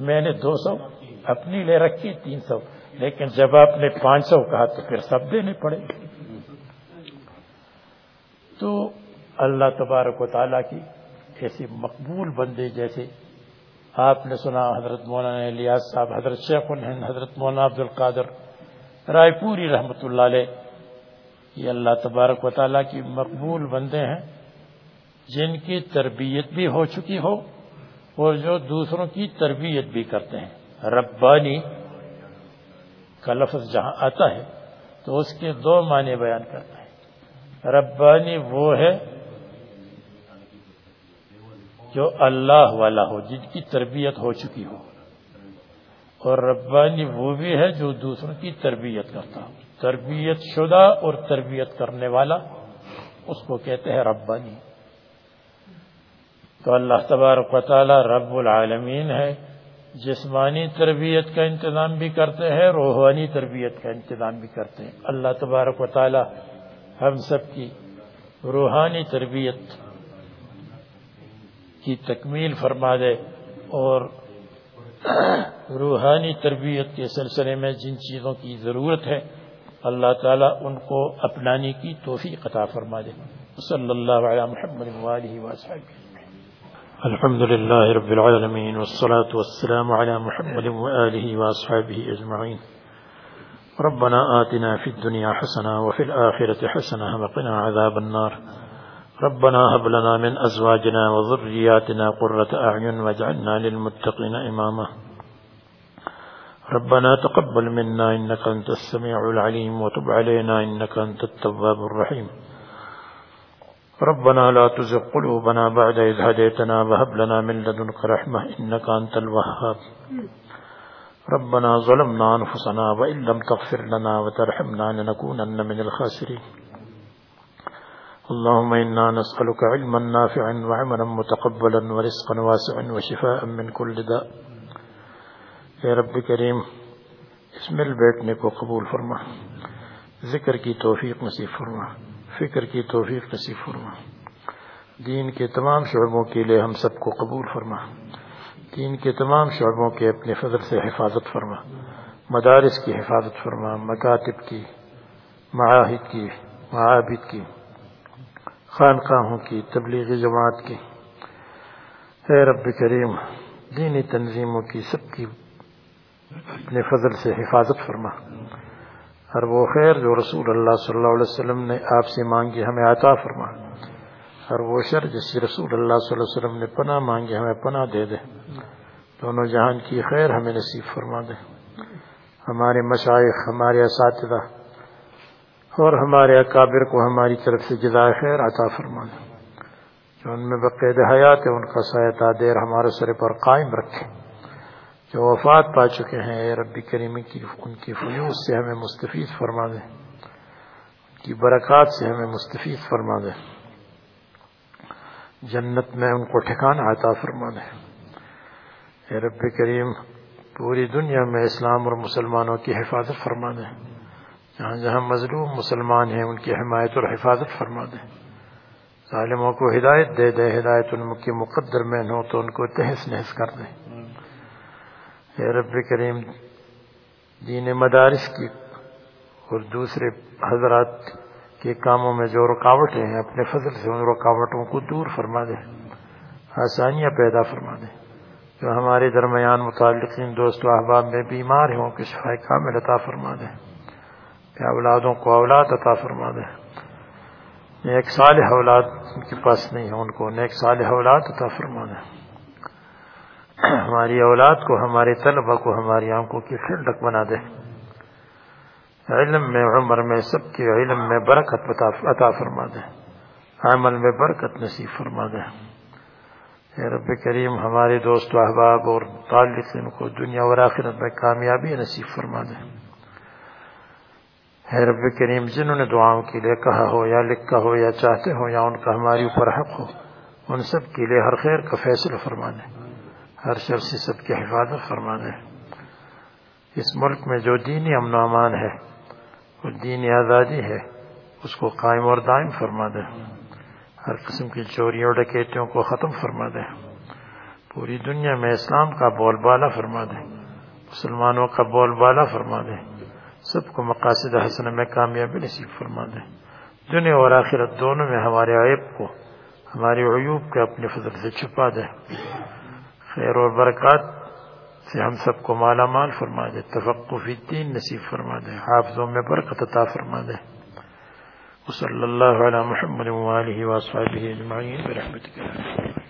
میں نے دو سو اپنی لے رکھی تین سو۔ لیکن جب آپ نے پانچ سو کہا تو پھر سب دینے پڑے۔ تو اللہ تبارک و تعالیٰ کی ایسی مقبول بندے جیسے آپ نے سنا، حضرت مولانا الیاس صاحب، حضرت شیخ الہند، حضرت مولانا عبد القادر رائے پوری رحمت اللہ علیہ، یہ اللہ تبارک و تعالیٰ کی مقبول بندے ہیں، جن کی تربیت بھی ہو چکی ہو اور جو دوسروں کی تربیت بھی کرتے ہیں۔ ربانی کا لفظ جہاں آتا ہے تو اس کے دو معنی بیان کرتا ہے ربانی وہ ہے جو اللہ والا ہو، جن کی تربیت ہو چکی ہو۔ اور ربانی وہ بھی ہے جو دوسروں کی تربیت کرتا ہو۔ تربیت شدہ اور تربیت کرنے والا اس کو کہتے ہیں ربانی۔ تو اللہ تبارک و تعالی رب العالمین ہے۔ جسمانی تربیت کا انتظام بھی کرتے ہیں، روحانی تربیت کا انتظام بھی کرتے ہیں۔ اللہ تبارک و تعالی ہم سب کی روحانی تربیت کی تکمیل فرما دے اور روحانی تربیت کے سلسلے میں جن چیزوں کی ضرورت ہے، اللہ تعالیٰ ان کو اپنانے کی توفیق عطا فرما دے۔ صلی اللہ علیہ محمد وآلہ وآلہ الحمد لله رب العالمين والصلاة والسلام على محمد وآله وأصحابه أجمعين. ربنا آتنا في الدنيا حسنة وفي الآخرة حسنة وقنا عذاب النار. ربنا هب لنا من أزواجنا وذرياتنا قرة أعين واجعلنا للمتقين إماما. ربنا تقبل منا إنك أنت السميع العليم وتب علينا إنك أنت التواب الرحيم. ربنا لا تزغ قلوبنا بعد إذ هديتنا وهب لنا من لدنك رحمة إنك أنت الوهاب. ربنا ظلمنا أنفسنا وإن لم تغفر لنا وترحمنا لنكونن من الخاسرين. اللهم إنا نسألك علما نافعا وعملا متقبلا ورزقا واسعا وشفاء من كل داء. اے رب کریم اس مل بیٹھنے کو قبول فرما، ذکر کی توفیق نصیب فرما۔ فکر کی توفیق نصیب فرما۔ دین کے تمام شعبوں کے لیے ہم سب کو قبول فرما۔ دین کے تمام شعبوں کے اپنے فضل سے حفاظت فرما۔ مدارس کی حفاظت فرما، مکاتب کی، معاہد کی، معابد کی، خانقاہوں کی، تبلیغی جماعت کی۔ اے رب کریم، دینی تنظیموں کی سب کی اپنے فضل سے حفاظت فرما۔ اور وہ خیر جو رسول اللہ صلی اللہ علیہ وسلم نے آپ سے مانگی، ہمیں عطا فرما۔ اور وہ شر جس سے رسول اللہ صلی اللہ علیہ وسلم نے پناہ مانگی، ہمیں پناہ دے دے۔ دونوں جہان کی خیر ہمیں نصیب فرما دے۔ ہمارے مشائق، ہمارے اساتذہ اور ہمارے اکابر کو ہماری طرف سے جزائے خیر عطا فرما دے۔ جو ان میں بقید حیات ہے، ان کا سایہ دیر ہمارے سر پر قائم رکھے۔ جو وفات پا چکے ہیں، اے ربی کریم کی، ان کی فیوز سے ہمیں مستفید فرما دے۔ ان کی برکات سے ہمیں مستفید فرما دے۔ جنت میں ان کو ٹھکان عطا فرما دے۔ اے رب کریم، پوری دنیا میں اسلام اور مسلمانوں کی حفاظت فرما دے۔ جہاں جہاں مظلوم مسلمان ہیں، ان کی حمایت اور حفاظت فرما دے۔ ظالموں کو ہدایت دے دے، ہدایت ان کی مقدر میں ہو تو ان کو تہس نہس کر دے۔ اے رب کریم، دین مدارس کی اور دوسرے حضرات کے کاموں میں جو رکاوٹیں ہیں، اپنے فضل سے ان رکاوٹوں کو دور فرما دے، آسانیاں پیدا فرما دے۔ جو ہمارے درمیان متعلقین دوست و احباب میں بیمار ہوں کہ شفا کامل عطا فرما دے۔ اولادوں کو اولاد عطا فرما دے۔ نیک صالح اولاد ان کے پاس نہیں ہے ان کو نیک صالح اولاد عطا فرما دے۔ [clears throat] ہماری اولاد کو ہماری طلبہ کو، ہماری آنکھوں کی ٹھنڈک بنا دے۔ علم میں، عمر میں، سب کے علم میں برکت عطا فرما دے۔ عمل میں برکت نصیب فرما دے۔ اے رب کریم، ہمارے دوست و احباب اور طالب کو دنیا اور آخرت میں کامیابی نصیب فرما دے۔ اے رب کریم، جنہوں نے دعاؤں کے لیے کہا ہو یا لکھا ہو یا چاہتے ہو یا ان کا ہماری اوپر حق ہو، ان سب کے لیے ہر خیر کا فیصلہ فرما دے۔ ہر شخص سے سب کی حفاظت فرما دے اس ملک میں جو دینی امن و امان ہے اور دینی آزادی ہے، اس کو قائم اور دائم فرما دے ہر قسم کی چوریوں، ڈکیتوں کو ختم فرما دے پوری دنیا میں اسلام کا بول بالا فرما دے مسلمانوں کا بول بالا فرما دے سب کو مقاصد حسن میں کامیابی نصیب فرما دے دنیا اور آخرت دونوں میں ہمارے عیب کو، ہماری عیوب کے اپنے فضل سے چھپا دے۔ خیر و برکات سے ہم سب کو مالا مال فرما دے فی الدین نصیب فرما دے حافظوں میں برکت عطا فرما دے۔ صلی اللہ علی محمد اجمعین برحمتک۔ اللہ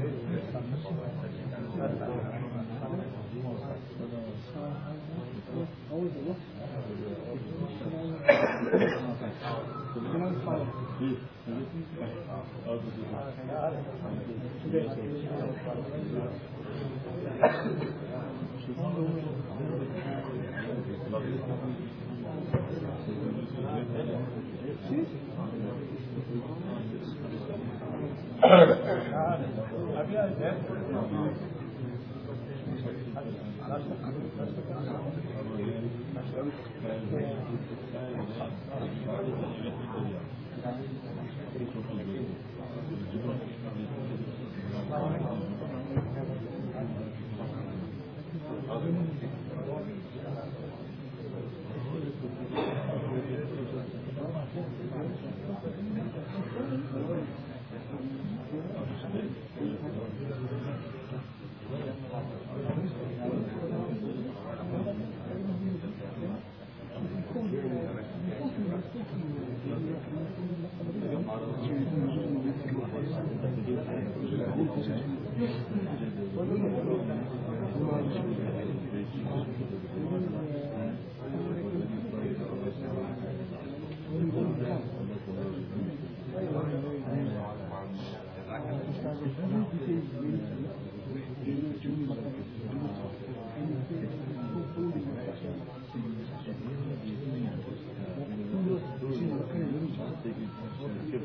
Thank you.